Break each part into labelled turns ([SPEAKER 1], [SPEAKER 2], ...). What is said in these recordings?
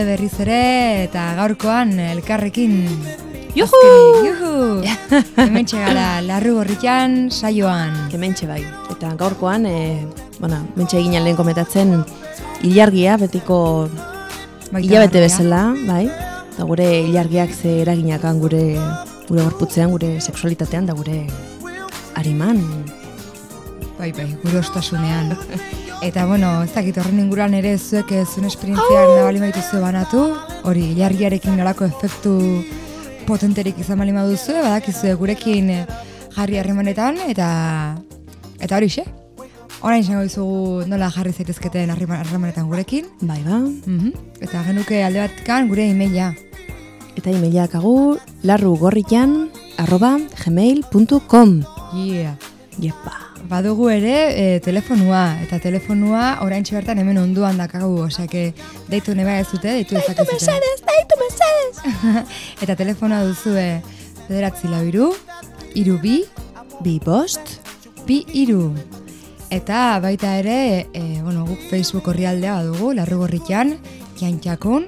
[SPEAKER 1] Gaude berriz ere, eta gaurkoan elkarrekin...
[SPEAKER 2] Juhu!
[SPEAKER 1] Juhu! Hemen gara larru gorritan saioan.
[SPEAKER 2] Hemen bai. Eta gaurkoan, e, bueno, mentxe egin lehen kometatzen, ilargia, betiko hilabete bezala, bai? Eta gure ilargiak ze eraginakan gure gure gorputzean, gure sexualitatean, da gure ariman.
[SPEAKER 1] Bai, bai, gure ostasunean. Eta bueno, ez dakit horren inguruan ere zuek zuen esperientziak oh! nabali maitu zuen banatu, hori, jarriarekin nolako efektu potenterik izan bali duzu, badakizue gurekin eh, jarri harremanetan, eta eta hori xe. Horain izango dizugu nola jarri zaitezketen harremanetan gurekin.
[SPEAKER 2] Bai, ba.
[SPEAKER 1] Mm Eta genuke alde batkan gure emaila.
[SPEAKER 2] Eta emailak agu larrugorrian arroba gmail.com
[SPEAKER 1] Yeah.
[SPEAKER 2] Yepa
[SPEAKER 1] badugu ere e, telefonua, eta telefonua orain bertan hemen onduan dakagu, osake deitu neba ez dute, deitu
[SPEAKER 2] ez. Deitu mesedez, deitu mesedez!
[SPEAKER 1] eta telefonua duzue federatzi labiru, iru bi,
[SPEAKER 2] bi bost,
[SPEAKER 1] bi iru. Eta baita ere, e, bueno, guk Facebook horri aldea badugu, larru gorritan, kiantxakun,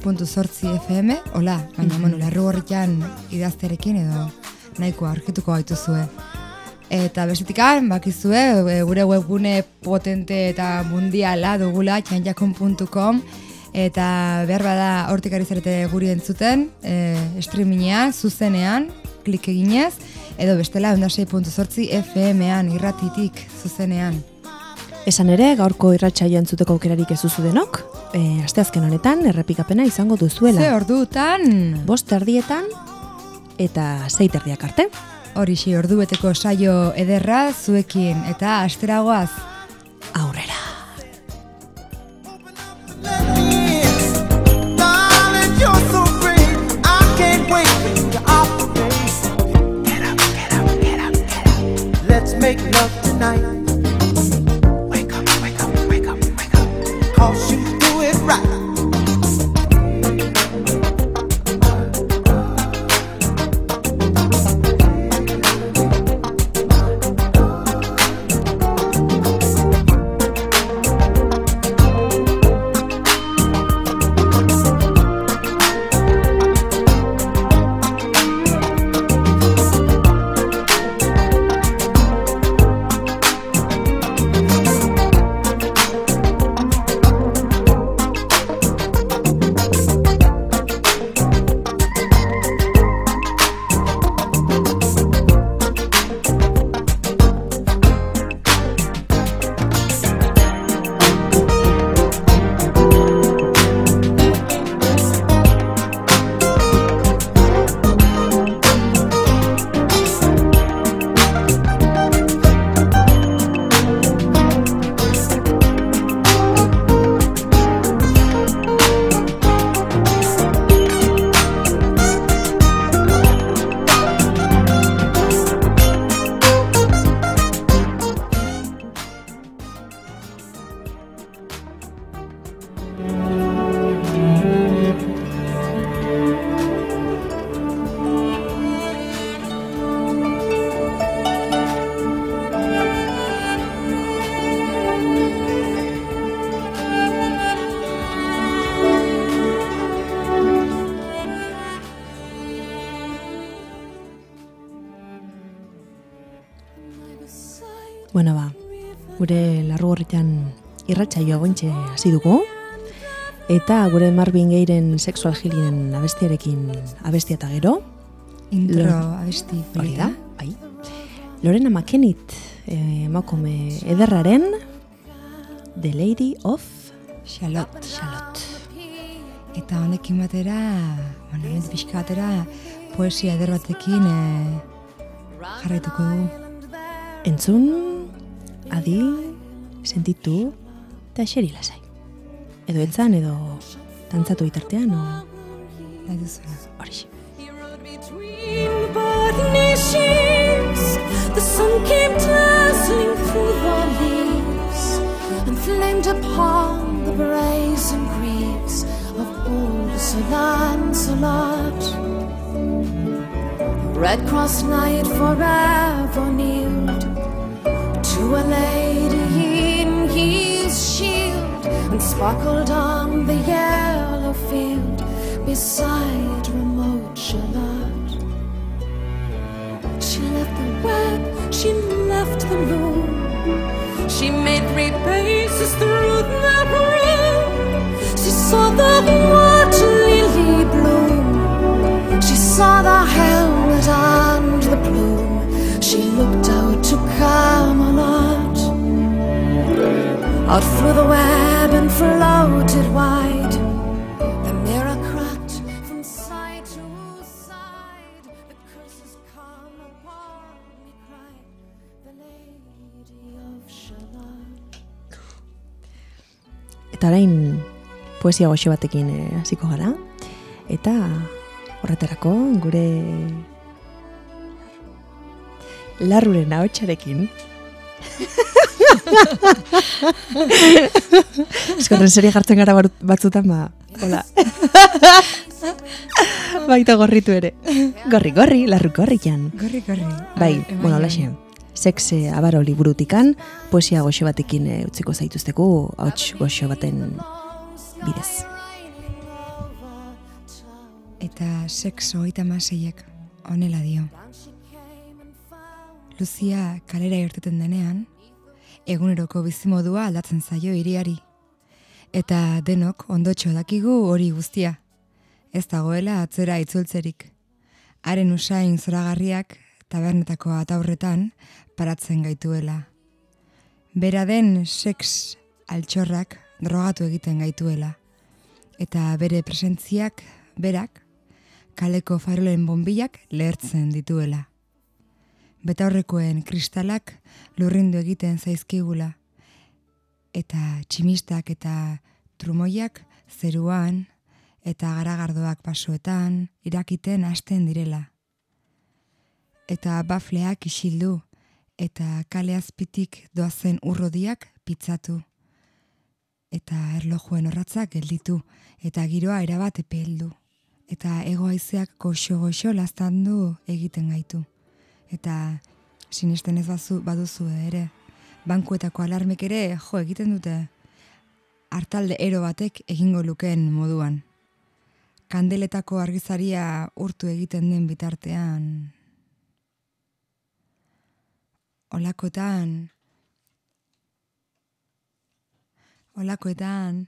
[SPEAKER 1] puntu FM, hola, baina, mm -hmm. bueno, larru idazterekin edo nahiko argituko gaitu zuen. Eta besetikan, bakizue, e, gure webgune potente eta mundiala dugula, txantjakon.com eta behar bada hortik ari zarete guri entzuten, e, streamingean, zuzenean, klik eginez, edo bestela ondasei.zortzi FM-ean, irratitik, zuzenean.
[SPEAKER 2] Esan ere, gaurko irratxaio entzuteko aukerarik ez duzu denok, e, asteazken honetan, errepikapena izango duzuela.
[SPEAKER 1] Ze ordutan?
[SPEAKER 2] Bost erdietan, eta erdiak arte.
[SPEAKER 1] Horixe ordubeteko saio ederra zuekin eta asteragoaz
[SPEAKER 2] aurrera. Make love tonight. Irratsaio gointxe hasi dugu. Eta gure Marvin Geiren sexual healingen abestiarekin abestia eta gero.
[SPEAKER 1] Intro abesti.
[SPEAKER 2] Hori da, bai. Lorena McKennitt, eh, emakume ederraren The Lady of
[SPEAKER 1] Charlotte.
[SPEAKER 2] Charlotte.
[SPEAKER 1] Eta honekin batera, honen pixka batera, poesia eder batekin eh, jarraituko du.
[SPEAKER 2] Entzun, adi, sentitu, eta eseri lasai. Edo entzan, edo tantzatu itartean, o...
[SPEAKER 1] Edo zena.
[SPEAKER 2] Horixe.
[SPEAKER 3] The sun came dazzling through the leaves And flamed upon the brazen greaves Of old Sir Lancelot The Red Cross Knight forever kneeled To a lady in his shield
[SPEAKER 4] and sparkled on the yellow field beside remote Charlotte. She left the web, she left the loom. She made three paces through the room. She saw the water lily bloom. She saw the helmet and the plume. She looked out to Camelot. Out through the web and floated wide. The mirror cracked from side to side. The curses come upon me, cried the lady of Shalott.
[SPEAKER 2] Eta orain poesia goxo batekin eh, hasiko gara. Eta horretarako gure larruren ahotsarekin. Eskorren serie jartzen gara batzutan, ba, hola. Baita gorritu ere. Gorri, gorri, larru gorrian.
[SPEAKER 1] Gorri, gorri.
[SPEAKER 2] Bai,
[SPEAKER 1] A ber,
[SPEAKER 2] bueno,
[SPEAKER 1] bai,
[SPEAKER 2] alaxe. Sex eh, abaro liburutikan, poesia goxo batekin eh, utziko zaituztegu, hauts goxo baten bidez.
[SPEAKER 1] Eta sexo oita maseiek onela dio. Luzia kalera irteten denean, eguneroko bizimodua aldatzen zaio hiriari. Eta denok ondotxo dakigu hori guztia. Ez dagoela atzera itzultzerik. Haren usain zoragarriak tabernetako ataurretan paratzen gaituela. Bera den sex altxorrak drogatu egiten gaituela. Eta bere presentziak, berak, kaleko farolen bombilak lehertzen dituela. Betaurrekoen kristalak lurrindu egiten zaizkigula. Eta tximistak eta trumoiak zeruan eta garagardoak pasoetan irakiten hasten direla. Eta bafleak isildu eta kale azpitik doazen urrodiak pitzatu. Eta erlojuen horratzak gelditu eta giroa erabat epeldu. Eta egoaizeak goxo-goxo laztandu egiten gaitu. Eta sinesten ez bazu, baduzu ere, bankuetako alarmek ere jo egiten dute hartalde ero batek egingo lukeen moduan. Kandeletako argizaria urtu egiten den bitartean. Olakoetan, olakoetan,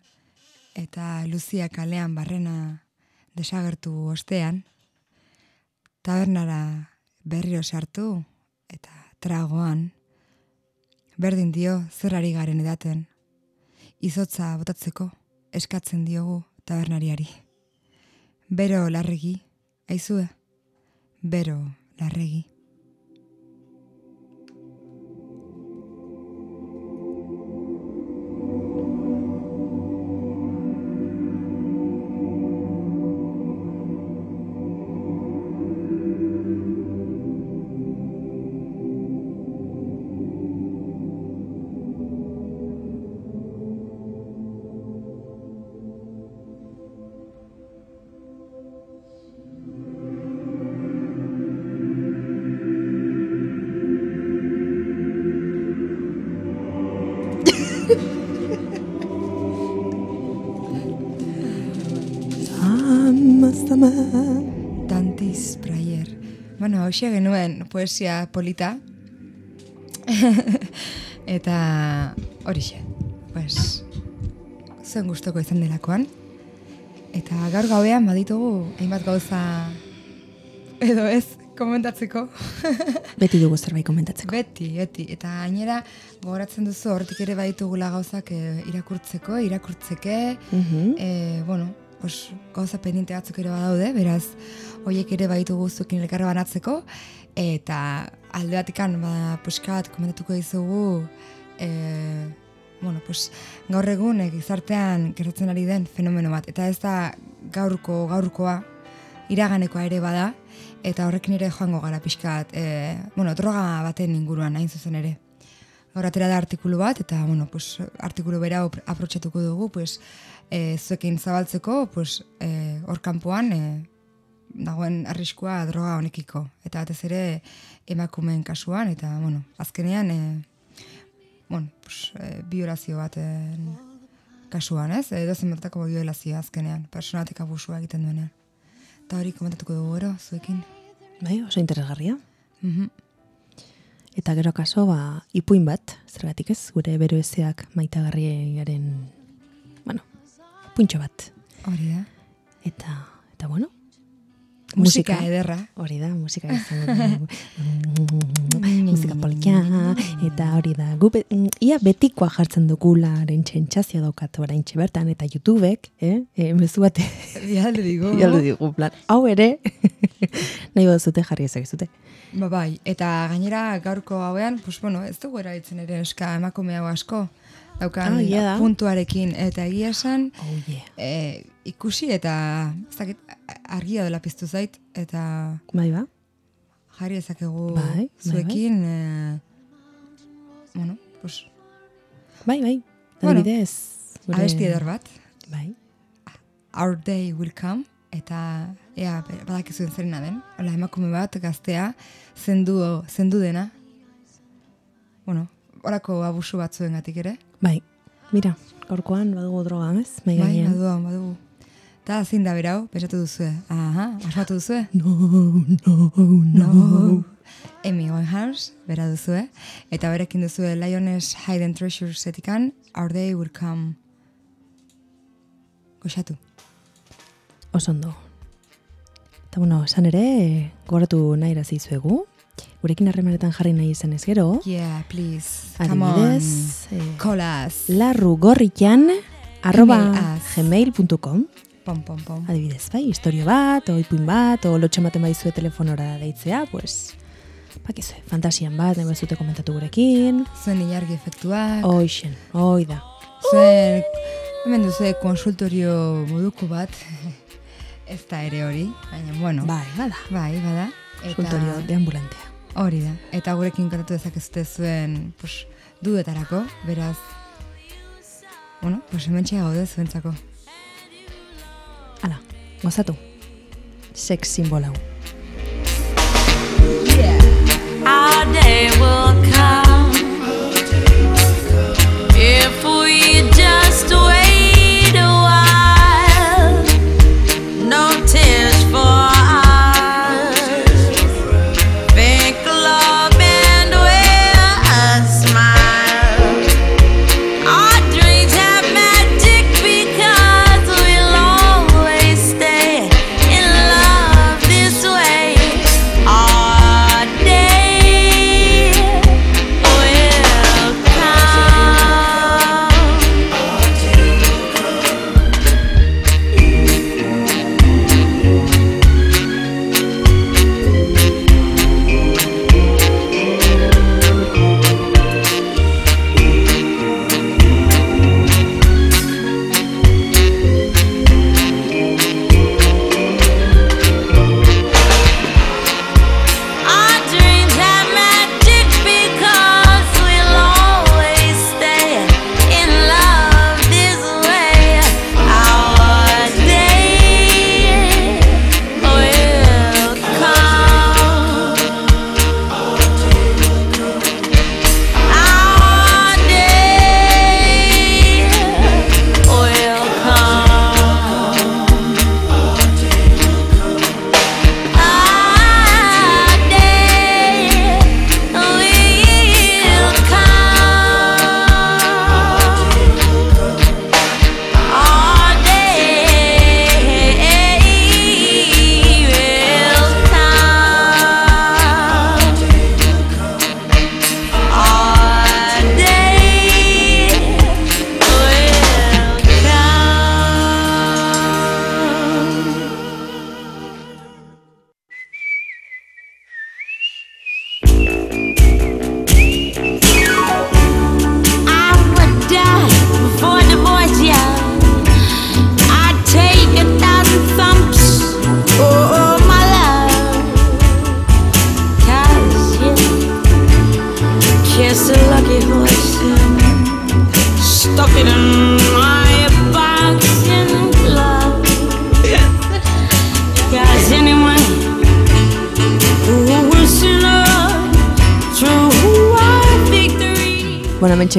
[SPEAKER 1] eta Luzia kalean barrena desagertu ostean, tabernara berriro sartu eta tragoan, berdin dio zer ari garen edaten, izotza botatzeko eskatzen diogu tabernariari. Bero larregi, aizue, bero larregi. Hausia genuen poesia polita. Eta horixe, pues, zuen gustoko izan delakoan. Eta gaur gauean baditugu hainbat gauza edo ez komentatzeko.
[SPEAKER 2] Beti dugu zerbait komentatzeko.
[SPEAKER 1] beti, beti. Eta gainera gogoratzen duzu hortik ere baditugula gauzak eh, irakurtzeko, irakurtzeke,
[SPEAKER 2] Mhm.
[SPEAKER 1] e, bueno, pues, gauza pendiente batzuk ere badaude, beraz, hoiek ere baitugu zuekin elkar banatzeko, eta alde batikan, ba, puska bat komentatuko dizugu, e, bueno, pues, gaur egun eh, gizartean gertatzen ari den fenomeno bat, eta ez da gaurko, gaurkoa, iraganekoa ere bada, eta horrekin ere joango gara pixka bat, e, bueno, droga baten inguruan hain zuzen ere. Gaur atera da artikulu bat, eta, bueno, pues, artikulu bera apro- aprotxatuko dugu, pues, e, zuekin zabaltzeko, pues, e, hor kanpoan, e, dagoen arriskua droga honekiko. Eta batez ere emakumeen kasuan, eta, bueno, azkenean, e, bueno, pues, e, biorazio baten kasuan, ez? Edo zenbatako violazioa azkenean, personatik abusua egiten duenean. Eta hori komentatuko dugu gero, zuekin.
[SPEAKER 2] Bai, oso interesgarria.
[SPEAKER 1] Mhm.
[SPEAKER 2] Eta gero kaso, ba, ipuin bat, zergatik ez, gure beroezeak maitagarriaren, bueno, puntxo bat.
[SPEAKER 1] Hori da.
[SPEAKER 2] Eta, eta bueno,
[SPEAKER 1] Musika, ederra.
[SPEAKER 2] Hori da, musika izango dugu. musika polikia, eta hori da. Gu be, mm, ia betikoa jartzen dugularen txentsazio daukat orain bertan, eta YouTubek, eh? E, mezu bate,
[SPEAKER 1] Bialde digo.
[SPEAKER 2] jaldu digu, plan, hau ere, nahi zute jarri ezak zute.
[SPEAKER 1] Ba, bai, eta gainera gaurko hauean, pues, bueno, ez dugu erabiltzen ere eska emakume hau asko. Daukan
[SPEAKER 2] Ah, da.
[SPEAKER 1] puntuarekin, eta egia esan,
[SPEAKER 2] Oh, yeah.
[SPEAKER 1] e, ikusi eta ez dakit, argia dela piztu zait, eta
[SPEAKER 2] Bai, ba?
[SPEAKER 1] jarri ezakegu
[SPEAKER 2] Bai, bai,
[SPEAKER 1] zuekin, e, bueno, pues,
[SPEAKER 2] Bai, bai.
[SPEAKER 1] Bueno,
[SPEAKER 2] Adibidez, gure-
[SPEAKER 1] abesti eder bat,
[SPEAKER 2] Bai.
[SPEAKER 1] Our Day Will Come, eta ea, badakizuen zerena den, hola, emakume bat, gaztea, zendu, zendu dena, bueno, orako abusu batzuen gatik ere,
[SPEAKER 2] Bai. Mira, gaurkoan badugu droga, ez?
[SPEAKER 1] Bai, badugu, badugu. Eta zin da berau, pensatu duzue, aha, asmatu duzue,
[SPEAKER 2] No, no, no.
[SPEAKER 1] Amy Winehouse, bera duzue, eta berekin duzue Lioness Hidden Treasures etikan, Our Day Will Come. Goxatu.
[SPEAKER 2] Oso ondo. Eta bueno, esan ere, goratu nahi razizuegu. Gurekin harremanetan jarri nahi izan ez gero.
[SPEAKER 1] Yeah, please, come on,
[SPEAKER 2] Adibidez, eh,
[SPEAKER 1] call us.
[SPEAKER 2] larrugorritan arroba gmail.com
[SPEAKER 1] Pom, pom, pom.
[SPEAKER 2] Adibidez, bai, historio bat, o ipuin bat, o lotxe ematen baizue telefonora deitzea, pues, bakizue, fantasian bat, nahi bazute komentatu gurekin,
[SPEAKER 1] Zuen ilargi efektuak,
[SPEAKER 2] oixen, oi da.
[SPEAKER 1] zuen, hemen duzu konsultorio moduko bat, ez da ere hori, baina, bueno,
[SPEAKER 2] Bai, bada,
[SPEAKER 1] bai, bada. Eta,
[SPEAKER 2] kontorio deambulantea.
[SPEAKER 1] Hori da, eta gurekin kontatu dezakezute zuen, pues, dudetarako, beraz, bueno, pues hemen gaude zuentzako.
[SPEAKER 2] Hala, gozatu. Sex simbolau.
[SPEAKER 3] Our day will come if we just wait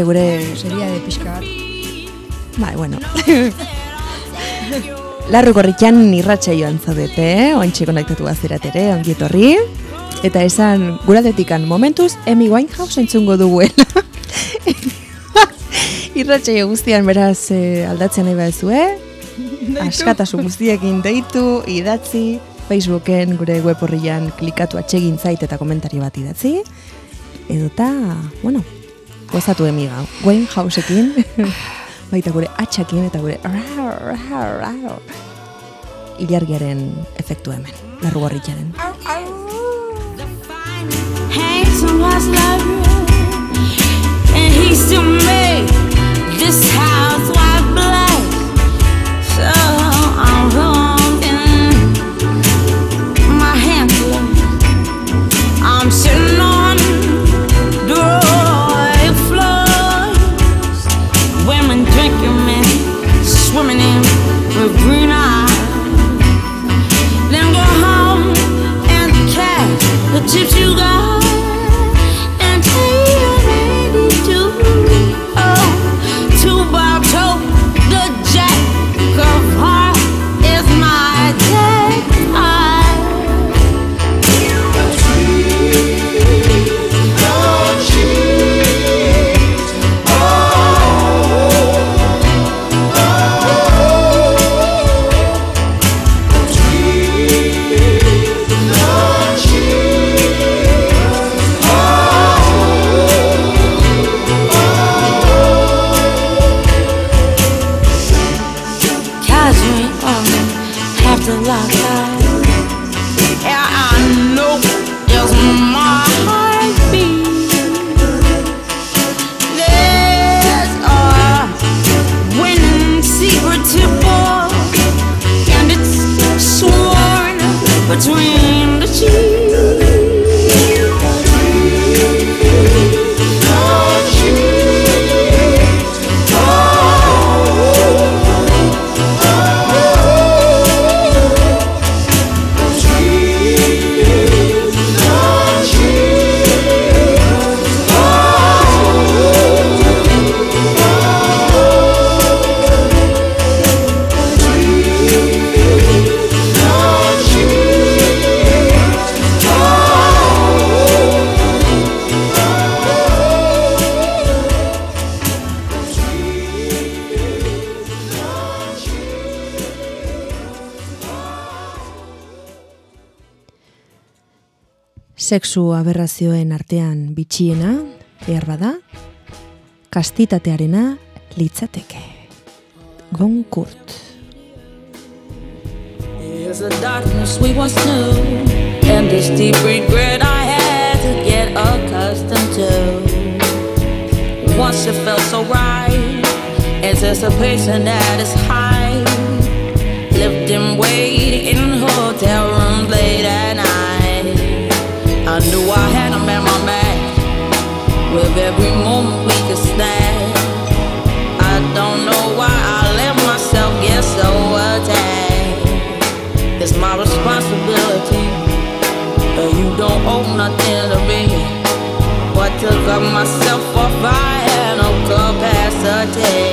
[SPEAKER 2] mentxe gure
[SPEAKER 1] Seria de pixka bat.
[SPEAKER 2] Bai, bueno. Larru gorritxan irratxa joan zaudete, eh? oantxe konektatu baziratere, ongi etorri. Eta esan, guradetikan momentuz, Amy Winehouse entzungo duguela. irratxa guztian beraz eh, aldatzen nahi behazu, eh? Askatasun guztiekin deitu, idatzi, Facebooken gure web horrian klikatu atsegin zait eta komentari bat idatzi. Edota, bueno, gozatu emiga, Winehouseekin, baita gure atxakin eta gure ilargiaren efektu hemen, larru gorritxaren.
[SPEAKER 3] Handsome was love And he still made this house
[SPEAKER 2] Sexu aberrazioen artean bitxiena, behar bada, kastitatearena litzateke. Gonkurt.
[SPEAKER 3] There's a darkness we once knew, and this deep regret I had to get accustomed to. Once it felt so right, anticipation at its height. Lived in waiting in hotel rooms late at. I knew I had him at my back, with every moment we could snap. I don't know why I let myself get so attached. It's my responsibility. And you don't owe nothing to me. But took up myself off, I had no capacity.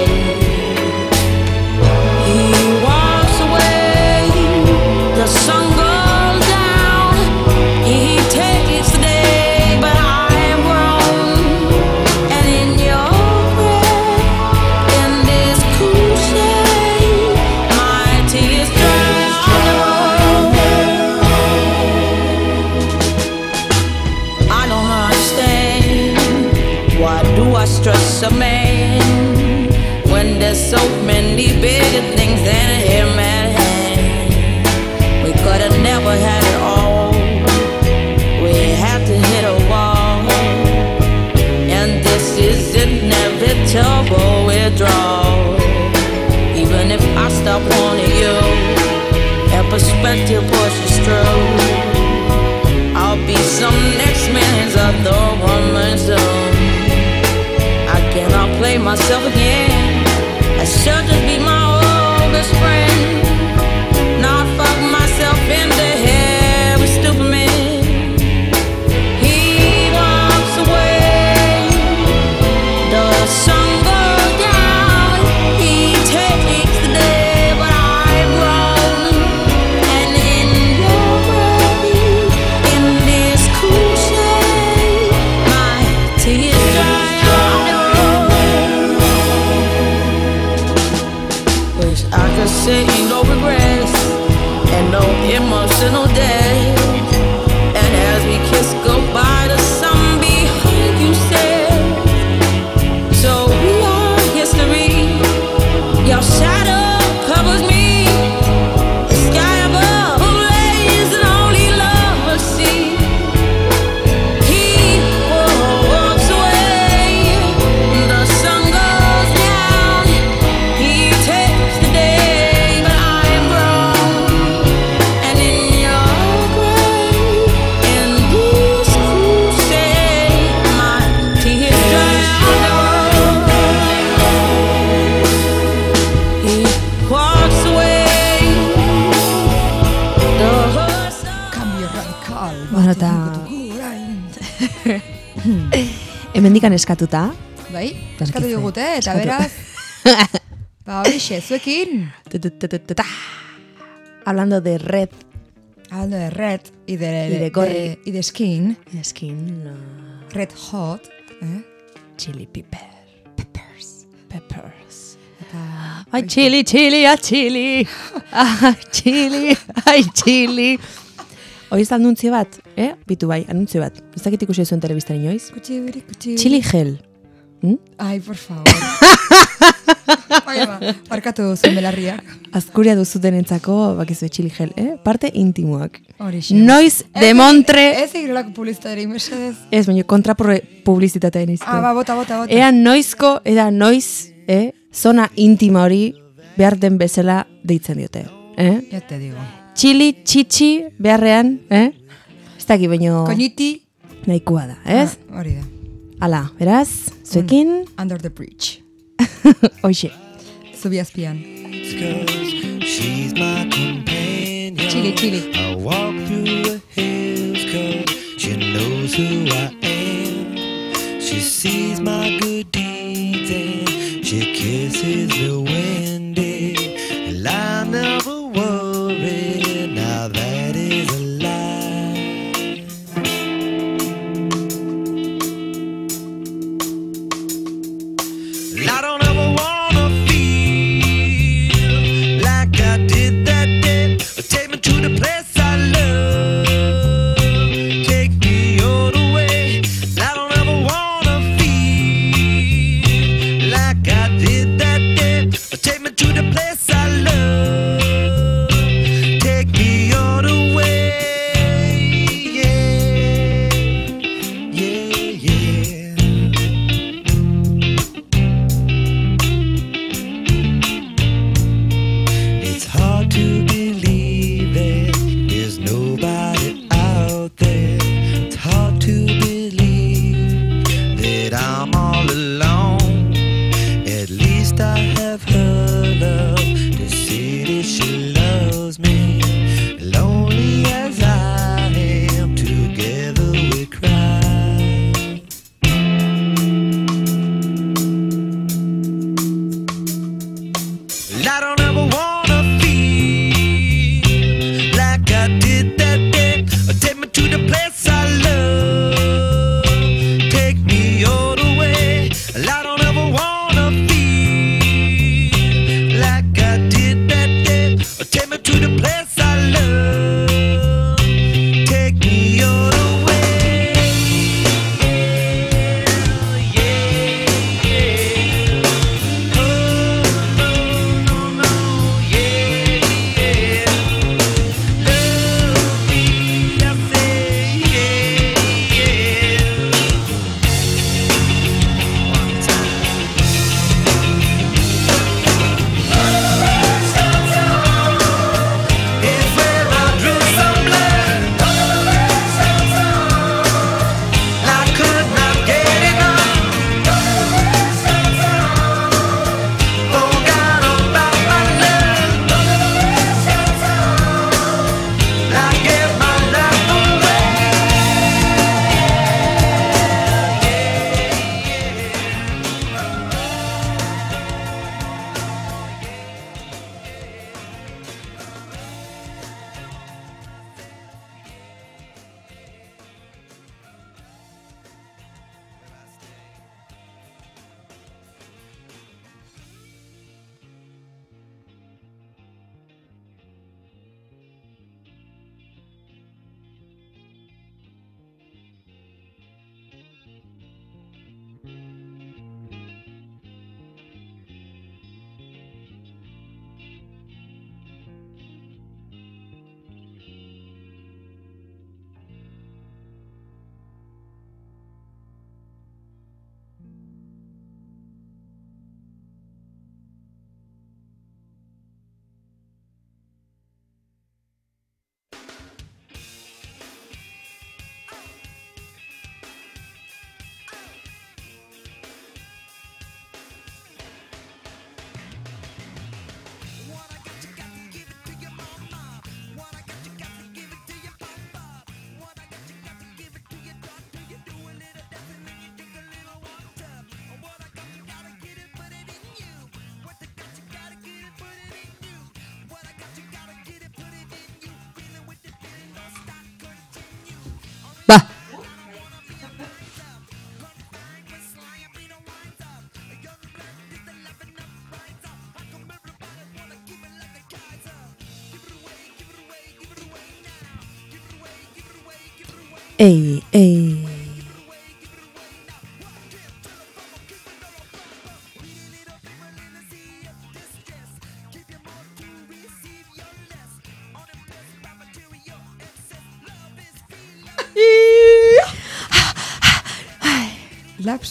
[SPEAKER 3] Inevitable withdrawal. Even if I stop wanting you, and perspective pushes through. I'll be some next man's other woman soon. I cannot play myself again. I should just be my old best friend.
[SPEAKER 2] Hemendikan eskatuta.
[SPEAKER 1] Bai, eskatu digute, eta beraz, ba horixe, zuekin.
[SPEAKER 2] Hablando de red
[SPEAKER 1] hablando de red y de,
[SPEAKER 2] Y de gorri.
[SPEAKER 1] de- y de skin,
[SPEAKER 2] skin, no.
[SPEAKER 1] red hot, eh?
[SPEAKER 2] chili pepper. Peppers. Peppers. Ay, chili, chili, a chili. Ay, chili, ay, chili. Oiz anuntzio bat, eh? Bitu bai, anuntzio bat. Ez dakit ikusi zuen telebistan inoiz.
[SPEAKER 1] Kutsi biri, kutsi biri.
[SPEAKER 2] Chili gel. Hm?
[SPEAKER 1] Ai, por favor. Bai, ba, barkatu zuen belarriak.
[SPEAKER 2] Azkuria duzu denentzako, bakizu chili gel, eh? Parte intimoak.
[SPEAKER 1] Horixe.
[SPEAKER 2] Noiz de Montre...
[SPEAKER 1] Ez egirolako publizitateari, mesedez.
[SPEAKER 2] Ez, baina kontra publizitatea nizte.
[SPEAKER 1] Ah, ba, bota, bota, bota.
[SPEAKER 2] Ea noizko, eda noiz, eh? Zona intima hori behar den bezala deitzen diote. Eh?
[SPEAKER 1] Ya te digo.
[SPEAKER 2] Txili, txitxi, beharrean, eh? Ez daki baino
[SPEAKER 1] Koñiti,
[SPEAKER 2] nahikoa da, ez?
[SPEAKER 1] Ah, hori da.
[SPEAKER 2] Hala, beraz, zuekin,
[SPEAKER 1] Under the bridge.
[SPEAKER 2] hoxe.
[SPEAKER 1] Zubi azpian.
[SPEAKER 5] Cause she's my companion.
[SPEAKER 1] Chili, chili.
[SPEAKER 5] I walk through the hills cause she knows who I am. She sees my good deeds and she kisses the windy. To the place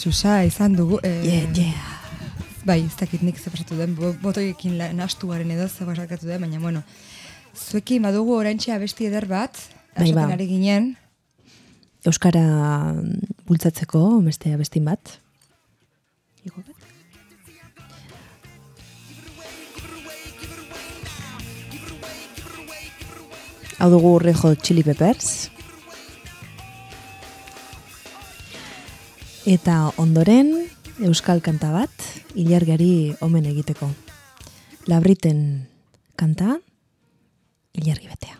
[SPEAKER 1] Lapsusa izan dugu. Eh,
[SPEAKER 2] Yeah, yeah.
[SPEAKER 1] Bai, ez dakit nik ze pasatu den, bo- botoiekin garen edo ze pasakatu den, baina bueno. Zuekin badugu oraintxe abesti eder bat,
[SPEAKER 2] Bai, ba.
[SPEAKER 1] ginen,
[SPEAKER 2] Euskara mm, bultzatzeko beste abestin bat. Igo bat. Hau dugu Red Hot Chili Peppers. Eta ondoren euskal kanta bat ilargari omen egiteko. Labriten kanta ilargi betea.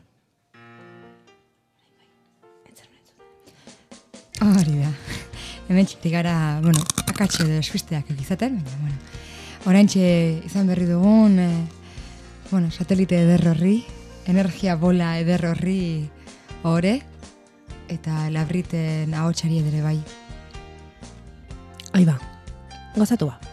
[SPEAKER 1] Hori da. Hemen txitik gara, bueno, akatxe edo esfisteak egizaten, baina, bueno. Oraintxe izan berri dugun, eh, bueno, satelite eder horri, energia bola eder horri ore, eta labriten ahotsari ere bai.
[SPEAKER 2] Ahí ba, gozatu ba.
[SPEAKER 1] Jarri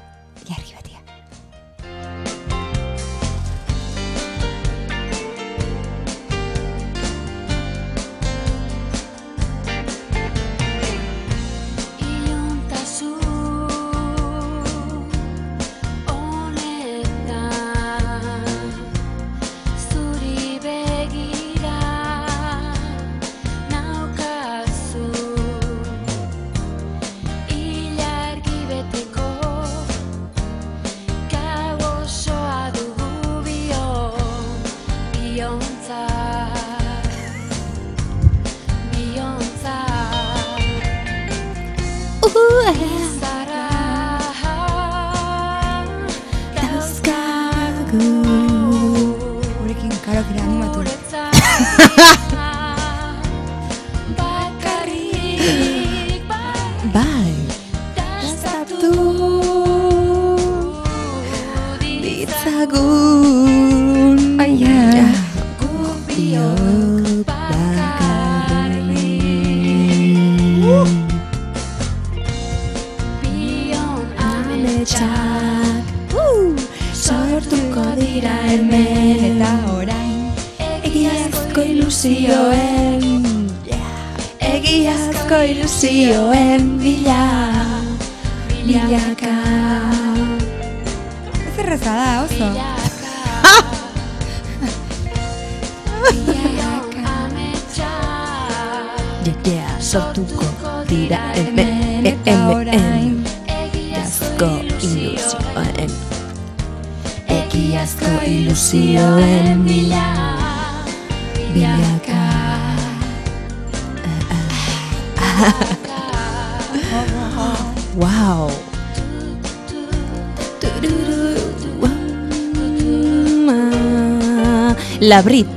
[SPEAKER 2] Labrit.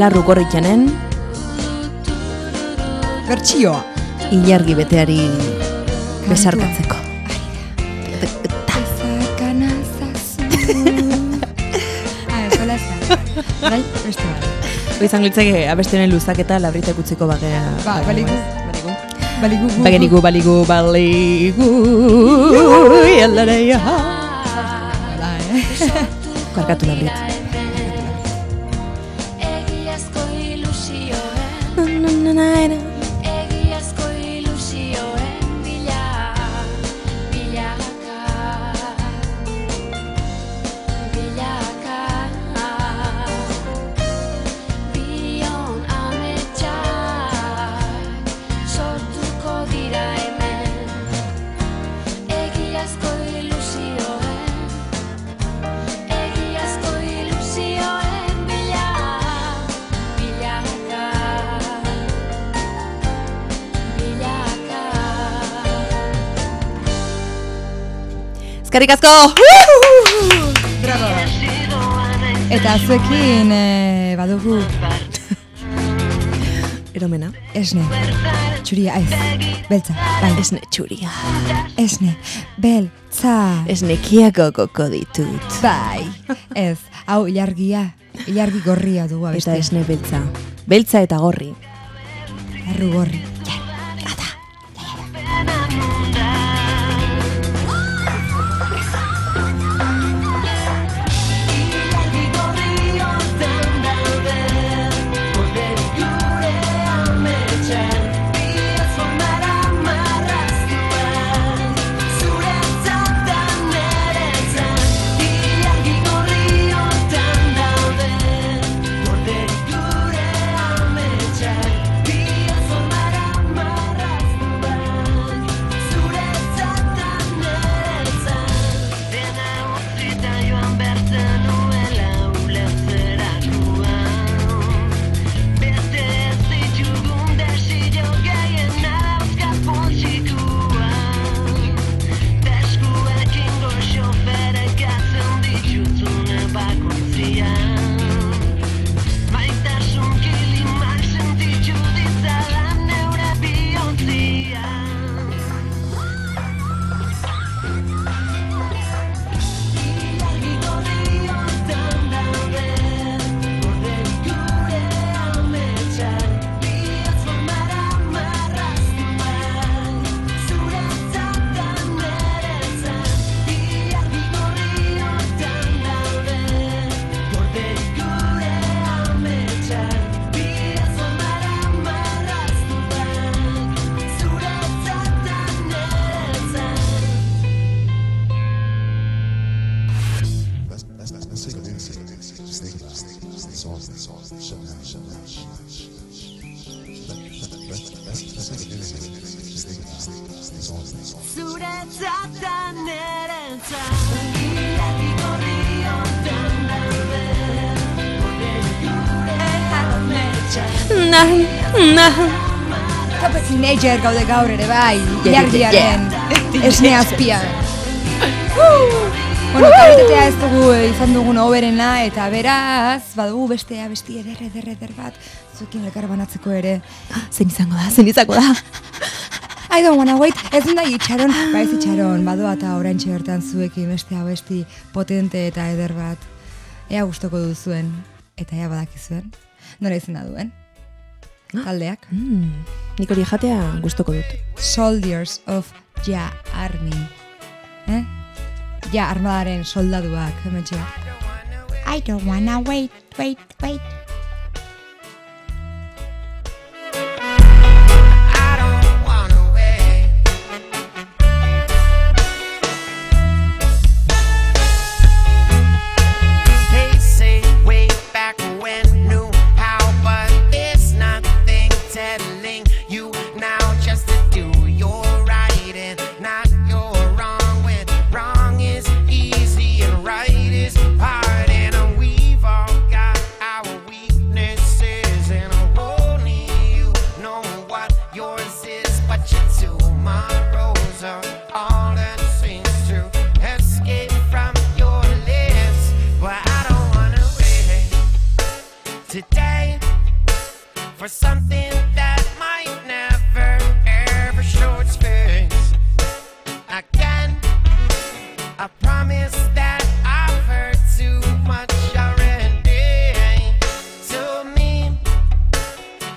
[SPEAKER 2] Larru gorritxanen,
[SPEAKER 1] bertxioa.
[SPEAKER 2] ilargi beteari besarkatzeko.
[SPEAKER 1] Bai, beste bat.
[SPEAKER 2] Izan litzake abestenen luzaketa labritek utziko bagea.
[SPEAKER 1] Ba, baligu. Baligu. gu-
[SPEAKER 2] Bagenigu, baligu, baligu, jalareia.
[SPEAKER 1] Hala, eh?
[SPEAKER 2] Barkatu labrit.
[SPEAKER 6] tonight.
[SPEAKER 2] Eskerrik asko!
[SPEAKER 1] Eta zuekin eh, badugu
[SPEAKER 2] Eromena.
[SPEAKER 1] esne. Txuria, ez. Beltza, bai.
[SPEAKER 2] Esne txuria.
[SPEAKER 1] Esne. Beltza.
[SPEAKER 2] Esnekia gogoko ditut.
[SPEAKER 1] Bai. Ez. Hau, ilargia. Ilargi gorria dugu
[SPEAKER 2] Eta
[SPEAKER 1] abestia.
[SPEAKER 2] esne beltza. Beltza eta gorri.
[SPEAKER 1] Errugorri.
[SPEAKER 2] Na,
[SPEAKER 1] teenager gaude gaur ere bai,
[SPEAKER 2] Ja, ja, ja,
[SPEAKER 1] jargiaren esne azpian. Bueno, kalitatea ez dugu eh, izan dugun oberena eta beraz, badugu beste abesti eder, eder, eder bat, zuekin elkar banatzeko ere.
[SPEAKER 2] Zein izango da, zein izango da.
[SPEAKER 1] I don't wanna wait, ez da itxaron, baiz itxaron, badoa eta oraintxe bertan zuekin beste abesti potente eta eder bat. Ea gustoko duzuen, eta ea badakizuen, nola izena duen. Taldeak.
[SPEAKER 2] Mm, nik hori jatea gustoko dut.
[SPEAKER 1] Soldiers of Ja Army. Eh? Ja armadaren soldaduak, hemen I don't wanna wait, wait, wait.
[SPEAKER 7] For something that might never ever show its face again. I promise that I've heard too much already. To me,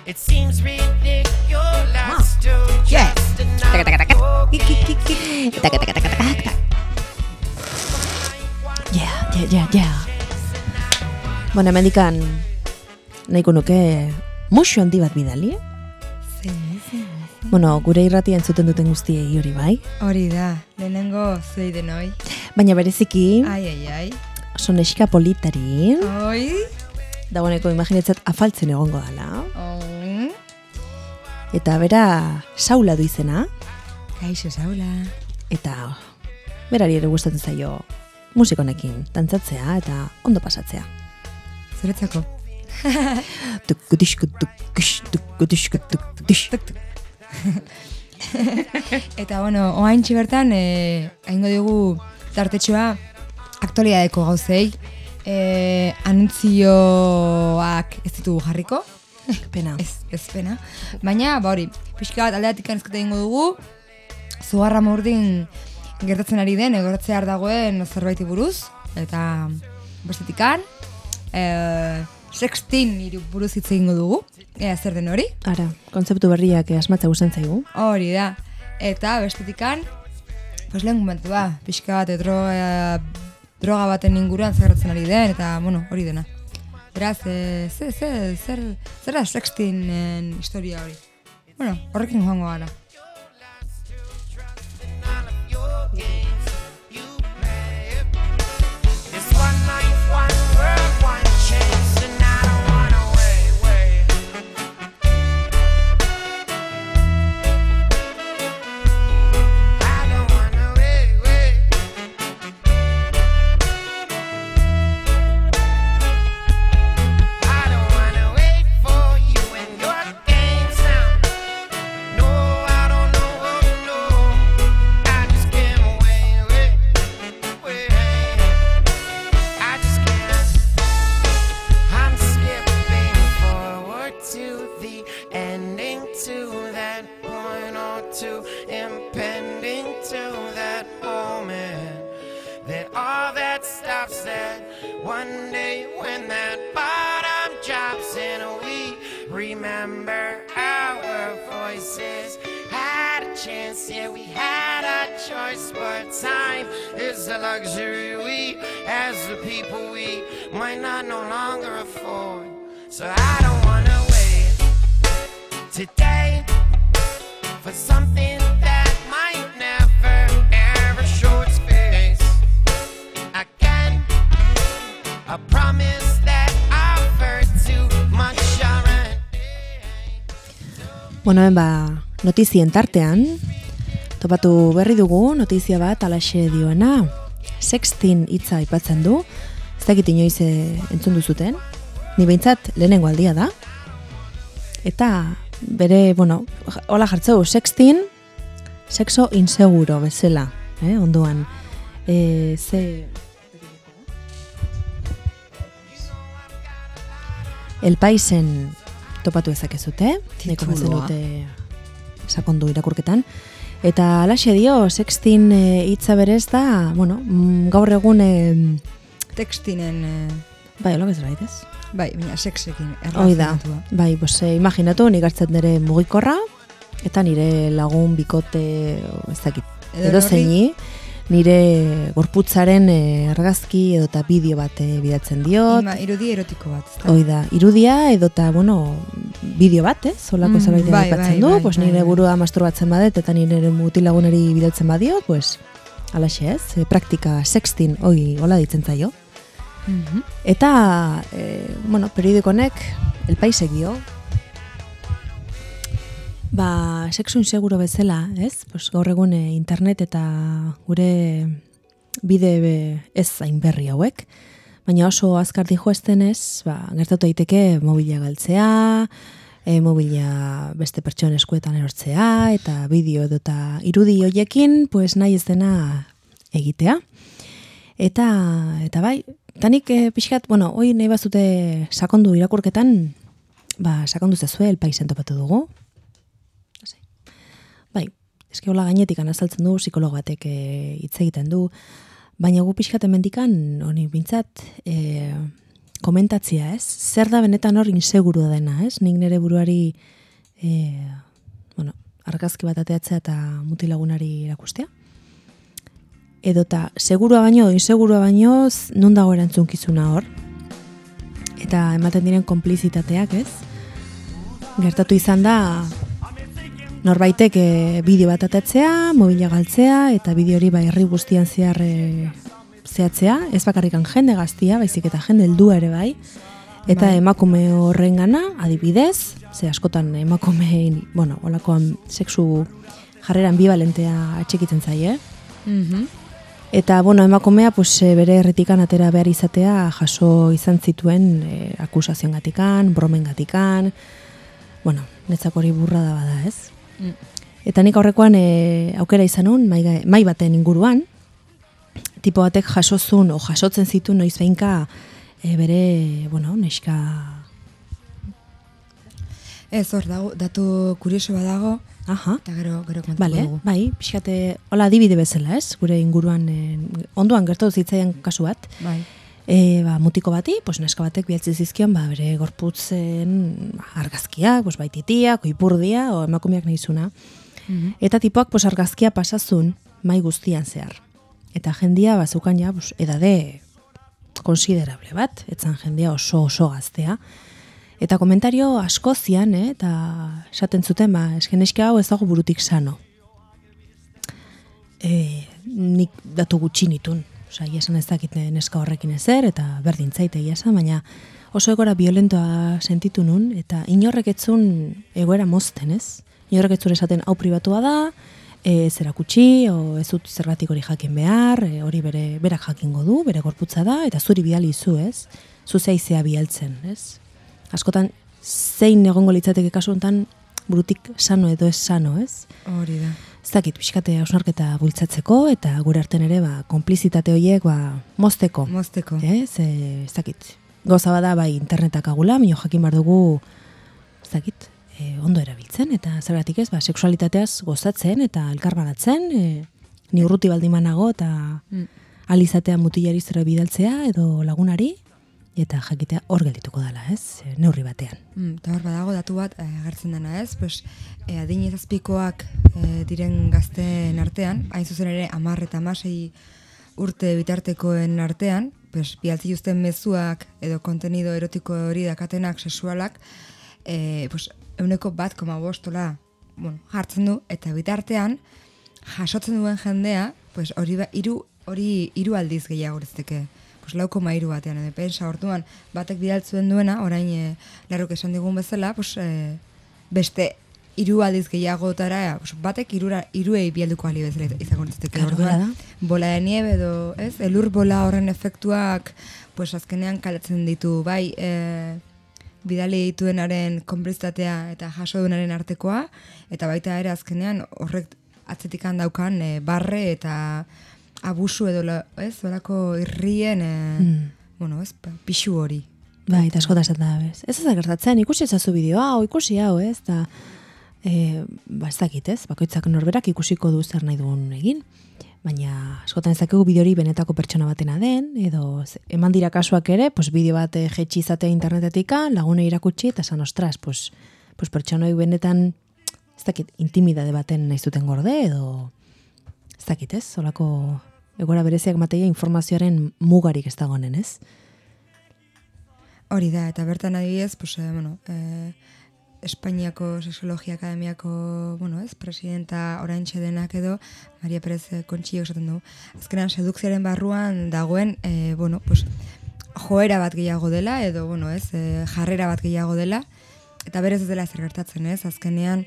[SPEAKER 7] it seems ridiculous to
[SPEAKER 1] Yeah.
[SPEAKER 7] just
[SPEAKER 2] ja. Bueno, emendikan nahiko nuke musu handi bat bidali. Bueno, gure irratia entzuten duten guztiei hori bai.
[SPEAKER 1] Hori da, lehenengo zuei denoi.
[SPEAKER 2] Baina bereziki,
[SPEAKER 1] Ai, ai, ai.
[SPEAKER 2] oso neska politari,
[SPEAKER 1] Oi.
[SPEAKER 2] dagoeneko imaginatzat afaltzen egongo dela.
[SPEAKER 1] Oi.
[SPEAKER 2] Eta bera, saula du izena,
[SPEAKER 1] Kaixo zaula.
[SPEAKER 2] eta berari ere gustatzen zaio musikonekin dantzatzea eta ondo pasatzea.
[SPEAKER 1] Zuretzako. Eta bueno, oain bertan, e, aingo dugu tartetxoa aktualiadeko gauzei. E, anuntzioak ez ditugu jarriko,
[SPEAKER 2] Pena.
[SPEAKER 1] ez, ez pena. Baina, ba hori, pixka bat aldeatik ezketa egingo dugu, zugarra murdin gertatzen ari den, egortzear dagoen zerbaiti buruz, eta bestetikan, e, sextin iru buruz hitz egingo dugu, Ea, zer den hori?
[SPEAKER 2] Ara, kontzeptu berriak eh, asmatza gusten zaigu.
[SPEAKER 1] Hori da. Eta bestetikan, pues lehen momentua, pixka bat eh, droga, droga baten inguruan zerratzen ari den, eta, bueno, hori dena. Beraz, e, zer, zer, zer, zer da sextinen historia hori? Bueno, horrekin joango gara.
[SPEAKER 8] It's
[SPEAKER 2] hemen ba, notizien tartean, topatu berri dugu notizia bat alaxe dioena, sextin hitza aipatzen du, ez dakit inoiz eh, entzun duzuten, ni behintzat lehenengo aldia da, eta bere, bueno, hola jartzeu, sextin, sexo inseguro bezala, eh, onduan, e, ze... El Paisen topatu ezakezute, nahiko bazen dute sakondu irakurketan. Eta alaxe dio, sextin eh, hitza berez da, bueno, mm, gaur egun, eh,
[SPEAKER 1] Textinen, eh,
[SPEAKER 2] bai, hola bezala ez?
[SPEAKER 1] bai, baina sexekin
[SPEAKER 2] Hoi da, bai, pues, eh, imaginatu, nik hartzen nire mugikorra, eta nire lagun bikote, ez dakit,
[SPEAKER 1] Edo
[SPEAKER 2] edo zeini, nire gorputzaren eh, argazki edota bideo bat eh, bidatzen diot,
[SPEAKER 1] Ima, irudi erotiko bat?
[SPEAKER 2] Hoi da, irudia edota, bueno, bideo bat, ez? Zolako
[SPEAKER 1] Mm,
[SPEAKER 2] zerbait
[SPEAKER 1] bai, bai,
[SPEAKER 2] du,
[SPEAKER 1] bai,
[SPEAKER 2] pues
[SPEAKER 1] bai,
[SPEAKER 2] nire
[SPEAKER 1] bai.
[SPEAKER 2] burua masturbatzen badet eta nire mutilagunari bidaltzen badio, pues alaxe ez, e, praktika sextin hoi hola ditzen zaio.
[SPEAKER 1] Mhm.
[SPEAKER 2] Eta, e, bueno, periodiko honek, El Paisek dio, ba, sexu inseguro bezala, ez? Pues gaur egun e, internet eta gure bide be, ez zain berri hauek, baina oso azkar dijo estenez, ba, gertatu daiteke mobila galtzea, e, mobila beste pertsonen eskuetan erortzea, eta bideo edota irudi hoiekin, pues nahi ez dena egitea. Eta, eta bai, tanik e, pixkat, bueno, hoi nahi bazute sakondu irakurketan, ba, sakondu zezue, elpaisen topatu dugu. Hola gainetik azaltzen du, psikologo batek e, hitz egiten du, baina gu pixkat emendikan, honi bintzat, e, komentatzia, ez? Zer da benetan hor insegurua dena, ez? Nik nire buruari, e, bueno, argazki bat ateatzea eta mutilagunari erakustea edota segurua baino, insegurua baino, non dago erantzunkizuna hor. Eta ematen diren konplizitateak, ez? Gertatu izan da, norbaitek e, bideo bat atatzea, mobila galtzea, eta bideo hori bai herri guztian zehar e, zehatzea, ez bakarrikan jende gaztia, baizik eta jende heldua ere bai, eta emakume horrengana, adibidez, ze askotan emakume, bueno, olakoan sexu jarrera ambivalentea atxikitzen zaie,
[SPEAKER 1] Mhm.
[SPEAKER 2] Eta, bueno, emakumea pues, eh, bere erretikan atera behar izatea jaso izan zituen e, akusazioen gatikan, bromen gatikan, bueno, netzak hori burra da bada, ez?
[SPEAKER 1] Mm.
[SPEAKER 2] Eta nik aurrekoan e, aukera izan nun, mai, mai baten inguruan, tipo batek jasozun, o jasotzen zituen noiz behinka e, bere, bueno, neska...
[SPEAKER 1] Ez hor dago, datu kurioso badago,
[SPEAKER 2] Aha,
[SPEAKER 1] eta gero, gero kontatuko
[SPEAKER 2] Bale,
[SPEAKER 1] dugu.
[SPEAKER 2] bai, pixkate, hola adibide bezala, ez? Gure inguruan, eh, onduan gertatu zitzaian kasu bat,
[SPEAKER 1] Bai.
[SPEAKER 2] E, ba, mutiko bati, pues, neska batek bialtzi zizkion, ba, bere gorputzen argazkiak, pues, baititiak, oipurdia, o emakumeak nahizuna. Eta tipoak pues, argazkia pasazun mai guztian zehar. Eta jendia bazukan ja pues, edade konsiderable bat, etzan jendia oso oso gaztea. Eta komentario asko zian, eh, eta esaten zuten, ba, eskeneski hau ez dago burutik sano. E, nik datu gutxi nitun, Osa, ia esan ez dakit neska horrekin ezer, eta berdin zaite ia esan, baina oso egora violentoa sentitu nun, eta inorrek etzun egoera mozten, ez? Inorrek etzun esaten hau pribatua da, e, ez erakutsi, o ez dut zergatik hori jakin behar, e, hori bere berak jakingo du, bere gorputza da, eta zuri bidali zu, ez? Zu zeizea bialtzen, ez? Askotan, zein egongo litzateke kasu honetan burutik sano edo ez sano, ez?
[SPEAKER 1] Hori da.
[SPEAKER 2] Ez dakit, pixkate hausnarketa bultzatzeko, eta gure arten ere, ba, konplizitate horiek, ba, mozteko.
[SPEAKER 1] Mozteko.
[SPEAKER 2] Ez, e, ez dakit. Goza bada, bai, internetak agula, mino jakin behar dugu, ez dakit, e, ondo erabiltzen, eta zergatik ez, ba, seksualitateaz gozatzen, eta elkarbanatzen, e, ni urruti baldimanago, eta
[SPEAKER 1] Mm.
[SPEAKER 2] alizatea mutilari zera bidaltzea, edo lagunari, eta jakitea hor geldituko dela, ez, neurri batean.
[SPEAKER 1] Mm, eta hor badago datu bat eh, agertzen dena ez, pues, e, adin ezazpikoak e, diren gazteen artean, hain zuzen ere amar eta amasei urte bitartekoen artean, pues, bialtzi juzten mezuak edo kontenido erotiko hori dakatenak sexualak, e, pues, euneko bat koma bostola bueno, jartzen du, eta bitartean jasotzen duen jendea, pues, hori ba, iru, hori hiru aldiz gehiago litzateke pues lau koma hiru batean, edo pensa orduan batek bidaltzuen duena, orain e, larruk esan digun bezala, pues, e, beste hiru aldiz gehiagotara, pues, batek irura, iruei bialduko ali bezala izango litzateke
[SPEAKER 2] Claro,
[SPEAKER 1] orduan. Bola de nieve edo, ez? Elur bola horren efektuak, pues azkenean kaletzen ditu, bai, e, bidali dituenaren konpliztatea eta jaso duenaren artekoa, eta baita ere azkenean horrek atzetikan daukan e, barre eta abusu edo, ez, horako irrien, e,
[SPEAKER 2] Mm.
[SPEAKER 1] bueno, ez, pixu hori.
[SPEAKER 2] Bai, eta asko da esaten da, bez. Ez ez gertatzen, ikusi ezazu bideo hau, ikusi hau, ez, eta, e, ba, ez dakit, ez, bakoitzak norberak ikusiko du zer nahi dugun egin, baina askotan ez dakigu bideo hori benetako pertsona batena den, edo ze- eman dira kasuak ere, pues bideo bat eh, jetxi izatea internetetika, lagune irakutsi, eta esan ostras, pues, pues pertsonoi benetan, ez dakit, intimidade baten nahi zuten gorde, edo, ez dakit, ez, olako egora bereziak mateia informazioaren mugarik ez dagoenen, ez?
[SPEAKER 1] Hori da, eta bertan adibidez, pues, eh, bueno, eh, Espainiako Sexologia Akademiako, bueno, ez, presidenta oraintxe denak edo, Maria Perez eh, Kontxillo esaten du, azkenan sedukziaren barruan dagoen, eh, bueno, pues, joera bat gehiago dela, edo, bueno, ez, eh, jarrera bat gehiago dela, eta berez ez dela ezer gertatzen, ez, azkenean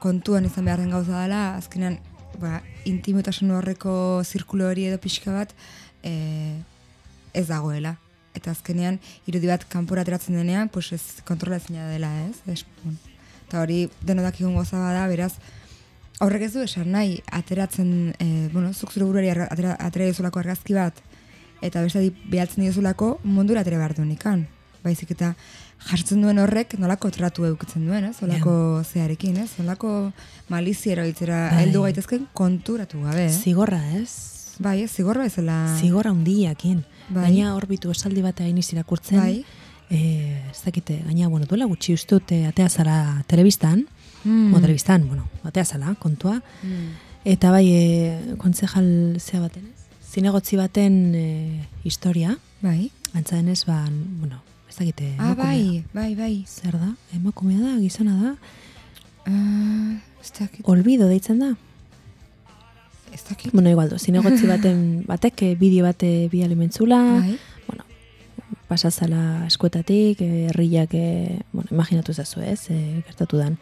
[SPEAKER 1] kontuan izan behar den gauza dela, azkenean, ba, intimotasun horreko zirkulo hori edo pixka bat, eh, ez dagoela. Eta azkenean, irudi bat kanpora ateratzen denean, pues ez kontrolatzena dela, ez? ez. Eta hori denodak egun goza bada, beraz, horrek ez du esan nahi, ateratzen, e, bueno, zuk zure buruari atera, atera dizulako argazki bat, eta beste behaltzen dizulako mundura atera behar dunikan. Baizik eta jartzen duen horrek nolako tratu eukitzen duen, ez? Nolako zearekin, ez? Nolako malizia erabiltzera
[SPEAKER 2] Bai.
[SPEAKER 1] heldu gaitezken konturatu gabe, eh?
[SPEAKER 2] Zigorra, ez?
[SPEAKER 1] Bai, ez, zigor bezala.
[SPEAKER 2] Zigorra handiakin.
[SPEAKER 1] Bai.
[SPEAKER 2] Gaina orbitu esaldi bat hain irakurtzen.
[SPEAKER 1] Bai.
[SPEAKER 2] E, ez dakite, gaina, bueno, duela gutxi eh, atea zara telebistan,
[SPEAKER 1] Mm.
[SPEAKER 2] mm. telebistan, bueno, atea zala, kontua.
[SPEAKER 1] Mm.
[SPEAKER 2] Eta bai, e, kontzejal zea baten? Zinegotzi baten e, historia,
[SPEAKER 1] Bai.
[SPEAKER 2] antza denez, ba, bueno, ez dakite,
[SPEAKER 1] Ah, bai, bai, bai.
[SPEAKER 2] Zer da? Emakumea da, gizona da,
[SPEAKER 1] Ah, ez dakit.
[SPEAKER 2] olbido deitzen da.
[SPEAKER 1] Ez dakit.
[SPEAKER 2] Bueno, igualdo, zinegotzi baten, batek eh, bideo bate bi alimentzula,
[SPEAKER 1] Bai.
[SPEAKER 2] bueno, pasazala eskuetatik, eh, herriak, eh, bueno, imaginatu ezazu ez, eh, gertatu dan.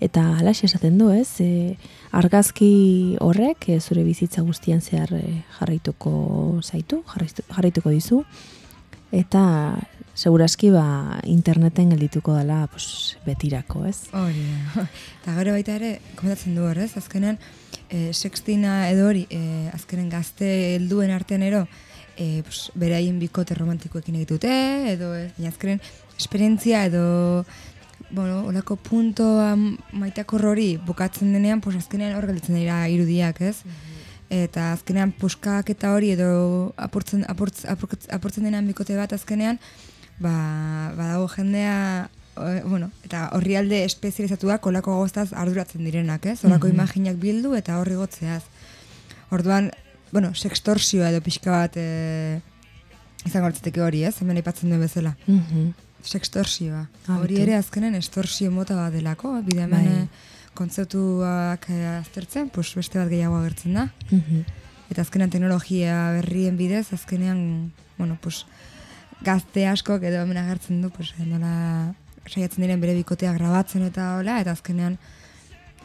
[SPEAKER 2] Eta alaxe esaten du ez, eh, argazki horrek eh, zure bizitza guztian zehar eh, jarraituko zaitu, jarraitu- jarraituko dizu, eta segurazki ba, interneten geldituko dela pues, betirako, ez?
[SPEAKER 1] Hori. Eta gero baita ere, komentatzen du hor, ez? Azkenean, e, sextina edo hori, e, azkenen gazte helduen artean ero, e, pues, beraien bikote romantikoekin egitute, edo, ez, azkenen, esperientzia edo, bueno, olako puntoa maitakor hori bukatzen denean, pues azkenean hor gelditzen dira irudiak, ez? eta azkenean puskak eta hori edo apurtzen, apurtz, apurtz, apurtzen denean bikote bat azkenean, ba, badago jendea, bueno, eta horri alde espezializatuak olako goztaz arduratzen direnak, ez? Olako imaginak bildu eta horri gotzeaz. Orduan, bueno, sextorsioa edo pixka bat e, izango hartzeteke hori, ez? Hemen aipatzen duen bezala.
[SPEAKER 2] Mhm.
[SPEAKER 1] Sextorsioa.
[SPEAKER 2] Ah,
[SPEAKER 1] hori ere azkenen estorsio mota bat delako, bide hemen
[SPEAKER 2] Bai.
[SPEAKER 1] eh, kontzeptuak eh, aztertzen, pues beste bat gehiago agertzen da.
[SPEAKER 2] Mhm.
[SPEAKER 1] Eta azkenean teknologia berrien bidez, azkenean, bueno, pues, gazte askok edo hemen agertzen du, pues, nola saiatzen diren bere bikotea grabatzen eta hola, eta azkenean,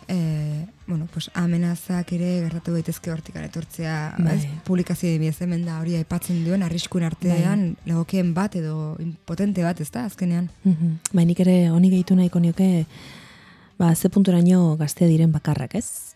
[SPEAKER 1] e, bueno, pues, amenazak ere gertatu daitezke hortikan etortzea,
[SPEAKER 2] Bai.
[SPEAKER 1] ez, publikazio bidez hemen da hori aipatzen duen arriskuen artean legokeen bat edo impotente bat, ez da, azkenean.
[SPEAKER 2] Mhm. Bai, nik ere honi gehitu nahiko nioke, ba, ze punturaino gazte diren bakarrak, ez?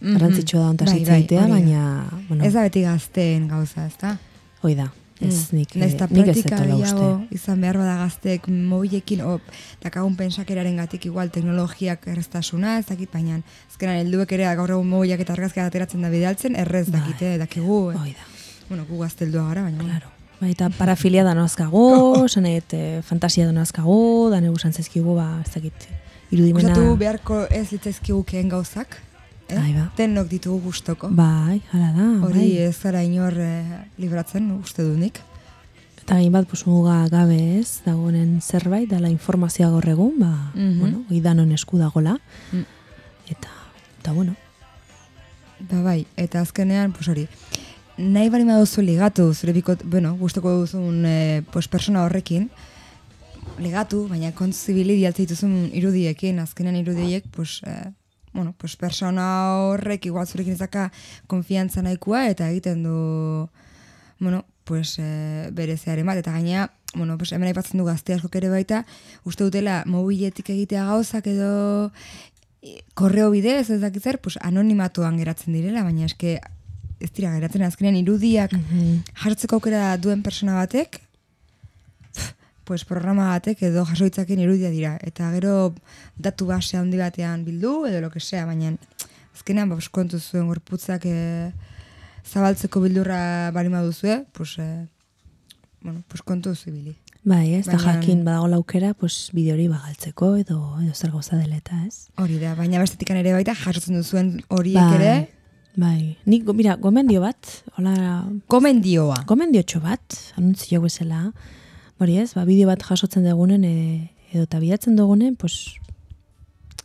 [SPEAKER 1] Mhm.
[SPEAKER 2] Garrantzitsua da ontas
[SPEAKER 1] Bai,
[SPEAKER 2] hitz
[SPEAKER 1] bai, da.
[SPEAKER 2] baina, bueno,
[SPEAKER 1] Ez da beti gazteen gauza, ez da?
[SPEAKER 2] hoi da. Ez,
[SPEAKER 1] Mm.
[SPEAKER 2] nik,
[SPEAKER 1] Nahiz eta
[SPEAKER 2] nik ez
[SPEAKER 1] praktika gehiago izan behar bada gazteek mobilekin, o, dakagun pensakeraren gatik igual teknologiak erreztasuna, ez dakit, baina ezkenan helduek ere gaur egun mobilak eta argazkia ateratzen da bidaltzen, errez
[SPEAKER 2] Bai.
[SPEAKER 1] dakite, dakigu, eh,
[SPEAKER 2] Hoi da,
[SPEAKER 1] bueno, gu gazte heldua gara, baina,
[SPEAKER 2] claro. Bai, eta parafilia da noazkagu, sanet, eh, fantasia da noazkagu, da negu zaizkigu, ba, ez dakit, irudimena.
[SPEAKER 1] Gustatu beharko ez litzaizkigukeen gauzak, eh?
[SPEAKER 2] Ai, ba.
[SPEAKER 1] denok ditugu gustoko.
[SPEAKER 2] Bai, hala da,
[SPEAKER 1] Hori
[SPEAKER 2] bai.
[SPEAKER 1] ez zara inor eh, libratzen, uste du nik.
[SPEAKER 2] Eta gain bat, pues, muga gabe ez, dagoenen zerbait, dala informazioa gaur egun, ba,
[SPEAKER 1] Mhm.
[SPEAKER 2] bueno, hoi danon esku dagola.
[SPEAKER 1] Mm.
[SPEAKER 2] Eta, eta bueno,
[SPEAKER 1] Ba bai, eta azkenean, pues hori, nahi bali baduzu ligatu, zure bikot, bueno, gustoko duzun eh, pues, persona horrekin, ligatu, baina kontzibili dialtze dituzun irudiekin, azkenean irudiek, pues, eh, bueno, pues persona horrek igual zurekin ezaka konfiantza nahikoa eta egiten du, bueno, pues eh, bere zearen bat, eta gaina, bueno, pues hemen aipatzen du gazte askok ere baita, uste dutela mobiletik egitea gauzak edo e, korreo bidez, ez dakit zer, pues anonimatuan geratzen direla, baina eske ez dira geratzen. Azkenean irudiak jartzeko aukera duen persona batek, pues programa batek edo jasoitzaken irudia dira. Eta gero datu base handi batean bildu edo lo que sea, baina azkenean ba, kontu zuen gorputzak e, zabaltzeko bildurra balima duzue, pues, e, bueno, pues kontu zibili.
[SPEAKER 2] bai, ez, da jakin badagola aukera, pues, bideo hori bagaltzeko, edo, edo zer gauza dela eta, ez?
[SPEAKER 1] Hori da, baina bestetikan ere baita jasotzen duzuen horiek ere,
[SPEAKER 2] bai. Nik, mira, gomendio bat, hola,
[SPEAKER 1] komendioa.
[SPEAKER 2] gomendiotxo bat, anuntzio bezala, hori ez, ba, bideo bat jasotzen dugunen, e, edo eta bidatzen dugunen, pues,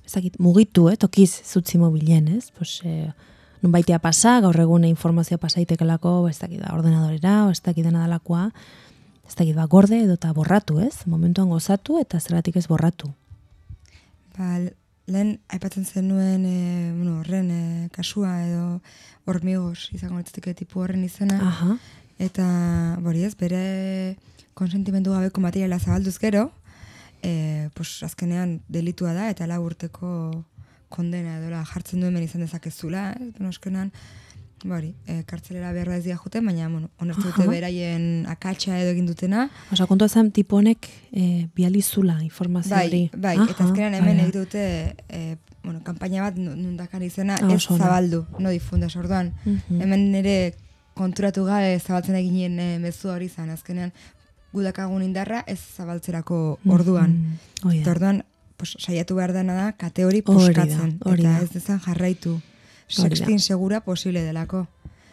[SPEAKER 2] ez dakit, mugitu, eh, tokiz zutzi mobilen, ez? Pues, e, nun baitea pasa, gaur egun informazioa pasaitekelako, ez dakit, da, ordenadorera, o ez dakit dena dalakoa, ez dakit, ba, gorde edo eta borratu, ez? Momentuan gozatu eta zergatik ez borratu.
[SPEAKER 1] Ba, lehen aipatzen zenuen e, bueno, horren e, kasua edo hormigos izango litzateke tipu horren izena.
[SPEAKER 2] Aha,
[SPEAKER 1] Eta, bori ez, bere konsentimendu gabeko materiala zabalduz gero, e, pues, azkenean delitua da eta lau urteko kondena edola jartzen duen izan dezakezula, ez? Bueno, azkenean, bori, e, kartzelera behar da ez dira juten, baina, bueno, onartu dute beraien akatsa edo egin dutena,
[SPEAKER 2] Osa, kontua zen tipo honek e, bializula informazio
[SPEAKER 1] Bai,
[SPEAKER 2] hori.
[SPEAKER 1] bai,
[SPEAKER 2] Aha,
[SPEAKER 1] eta azkenean hemen
[SPEAKER 2] bai,
[SPEAKER 1] egite dute e, bueno, kanpaina bat nu- nun dakan izena
[SPEAKER 2] Ah,
[SPEAKER 1] ez zabaldu, no difundas orduan.
[SPEAKER 2] Mhm.
[SPEAKER 1] Hemen nire konturatu gabe zabaltzen eginen e, mezu hori izan, azkenean gudakagun indarra ez zabaltzerako orduan.
[SPEAKER 2] Mhm, hori
[SPEAKER 1] Eta
[SPEAKER 2] da.
[SPEAKER 1] orduan, pues, saiatu behar dena da kate hori puskatzen, eta ez dezan jarraitu. Sextin segura posible delako.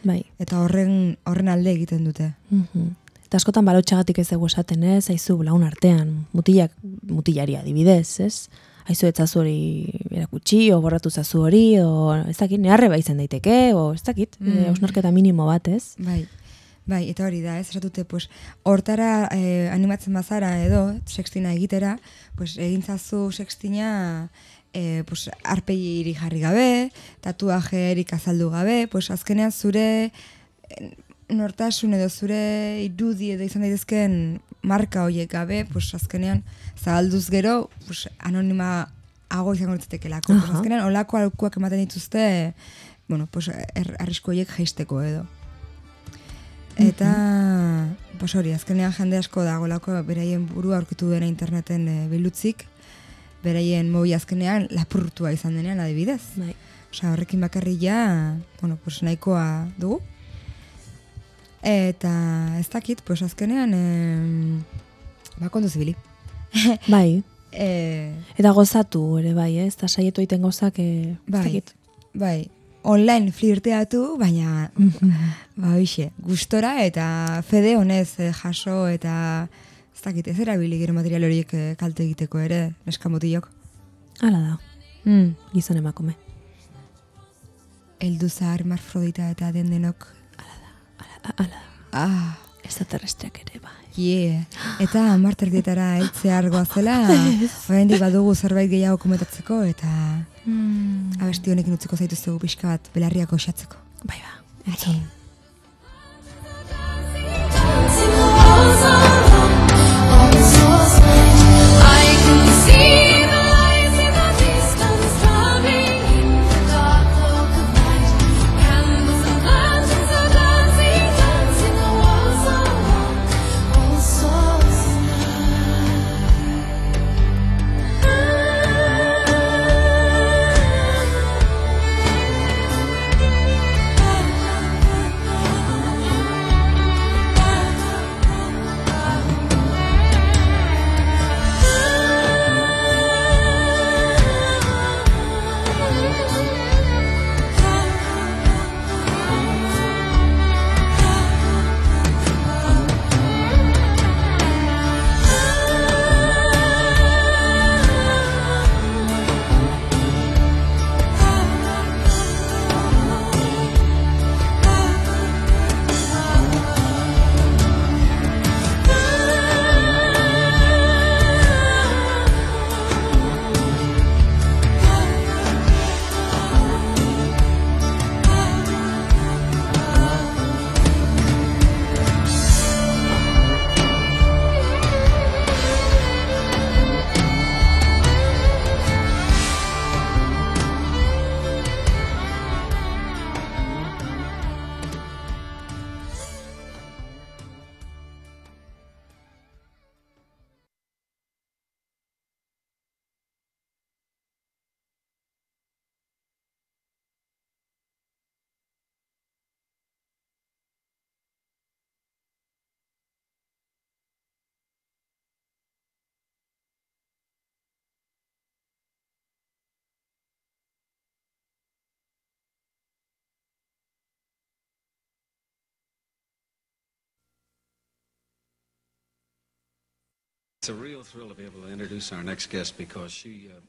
[SPEAKER 2] Bai.
[SPEAKER 1] Eta horren horren alde egiten dute.
[SPEAKER 2] Mhm. Eta askotan balotxagatik ez dugu esaten, ez? Aizu, laun artean, mutilak, mutilari adibidez, ez? Aizu etzazu hori erakutsi, o borratu zazu hori, o ez dakit, neharre bai izan daiteke, o ez dakit, mm.
[SPEAKER 1] Mm.
[SPEAKER 2] ausnarketa minimo bat, ez?
[SPEAKER 1] Bai, bai, eta hori da, ez esatute, pues, hortara eh, animatzen bazara edo, sextina egitera, pues, egintzazu sextina eh, pues, arpegirik jarri gabe, tatuajerik azaldu gabe, pues, azkenean zure eh, nortasun edo zure irudi edo izan daitezkeen marka horiek gabe, pues, azkenean zabalduz gero, pues, anonima hago izango litzatekelako. Pues,
[SPEAKER 2] Aha.
[SPEAKER 1] azkenean, olako alkuak ematen dituzte, bueno, pues, er, arrisku horiek jaisteko edo. Eta, pues hori, azkenean jende asko dagolako beraien burua aurkitu dena interneten e, bilutzik, beraien mobi azkenean lapurtua izan denean adibidez.
[SPEAKER 2] Bai.
[SPEAKER 1] Osa, horrekin bakarri ja, bueno, pues nahikoa dugu. Eta ez dakit, pues azkenean, em, ba, kondo zibili.
[SPEAKER 2] Bai,
[SPEAKER 1] E,
[SPEAKER 2] eta gozatu ere bai, ez? Eta saietu egiten gozak, eh, ez
[SPEAKER 1] bai,
[SPEAKER 2] dakit.
[SPEAKER 1] bai, online flirteatu, baina, ba, hoxe, gustora eta fede honez eh, jaso eta ez dakit, ez erabili gero material horiek eh, kalte egiteko ere, neskamotilok.
[SPEAKER 2] Hala da,
[SPEAKER 1] Mm.
[SPEAKER 2] gizon emakume.
[SPEAKER 1] Eldu zahar, marfrodita eta den denok.
[SPEAKER 2] Hala da,
[SPEAKER 1] Ah,
[SPEAKER 2] ez da terrestreak ere, bai.
[SPEAKER 1] Yeah. Eta marterdietara heltzea argoa zela, oraindik badugu zerbait gehiago komentatzeko eta
[SPEAKER 2] Mm.
[SPEAKER 1] abesti honekin utziko zaituztegu pixka bat belarriak osatzeko.
[SPEAKER 2] Bai ba, entzun.
[SPEAKER 3] Source I can see
[SPEAKER 9] It's a real thrill to be able to introduce our next guest because she. Uh,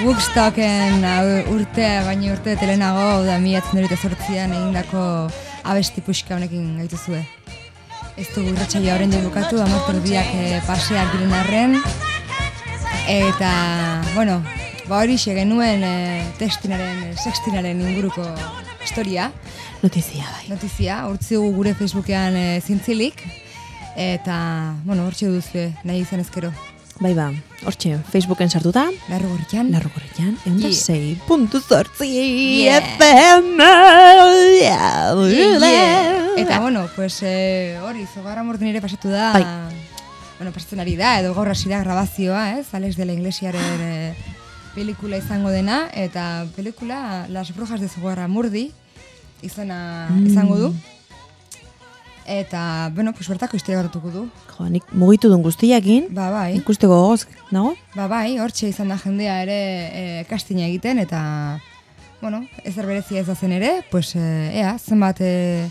[SPEAKER 1] Woodstocken hau urte, baina urte telenago, da miatzen dut ezortzian egindako abesti puxka honekin gaituzue. Ez dugu irratxaioa horren bukatu, amortu biak eh, paseak diren arren. Eta, bueno, ba hori genuen eh, testinaren, eh, sextinaren inguruko historia,
[SPEAKER 2] Notizia bai.
[SPEAKER 1] notizia, hortzi dugu gure Facebookean eh, zintzilik. Eta, bueno, hortxe duzue, nahi izan ezkero.
[SPEAKER 2] Bai ba, hortxe, Facebooken sartuta,
[SPEAKER 1] Larru gorrian.
[SPEAKER 2] larru gorrian, egun da
[SPEAKER 1] Yeah.
[SPEAKER 2] sei puntu zortzi
[SPEAKER 1] Yeah.
[SPEAKER 2] FM.
[SPEAKER 1] Yeah. Eta bueno, pues eh, hori, zogarra mordu nire pasatu da,
[SPEAKER 2] Bai.
[SPEAKER 1] bueno, pasatzen ari da, edo gaur hasi da grabazioa, ez, Alex de la Iglesiaren eh, pelikula izango dena, eta pelikula Las Brujas de Zogarra Murdi izena izango du. Eta, bueno, pues bertako historia gartuko du.
[SPEAKER 2] Jo, nik mugitu duen guztiakin,
[SPEAKER 1] Ba, bai.
[SPEAKER 2] ikusteko gogoz, nago?
[SPEAKER 1] Ba, bai, hortxe izan da jendea ere e, kastina egiten, eta, bueno, ezer berezia ez da zen ere, pues, e, ea, zenbat, e,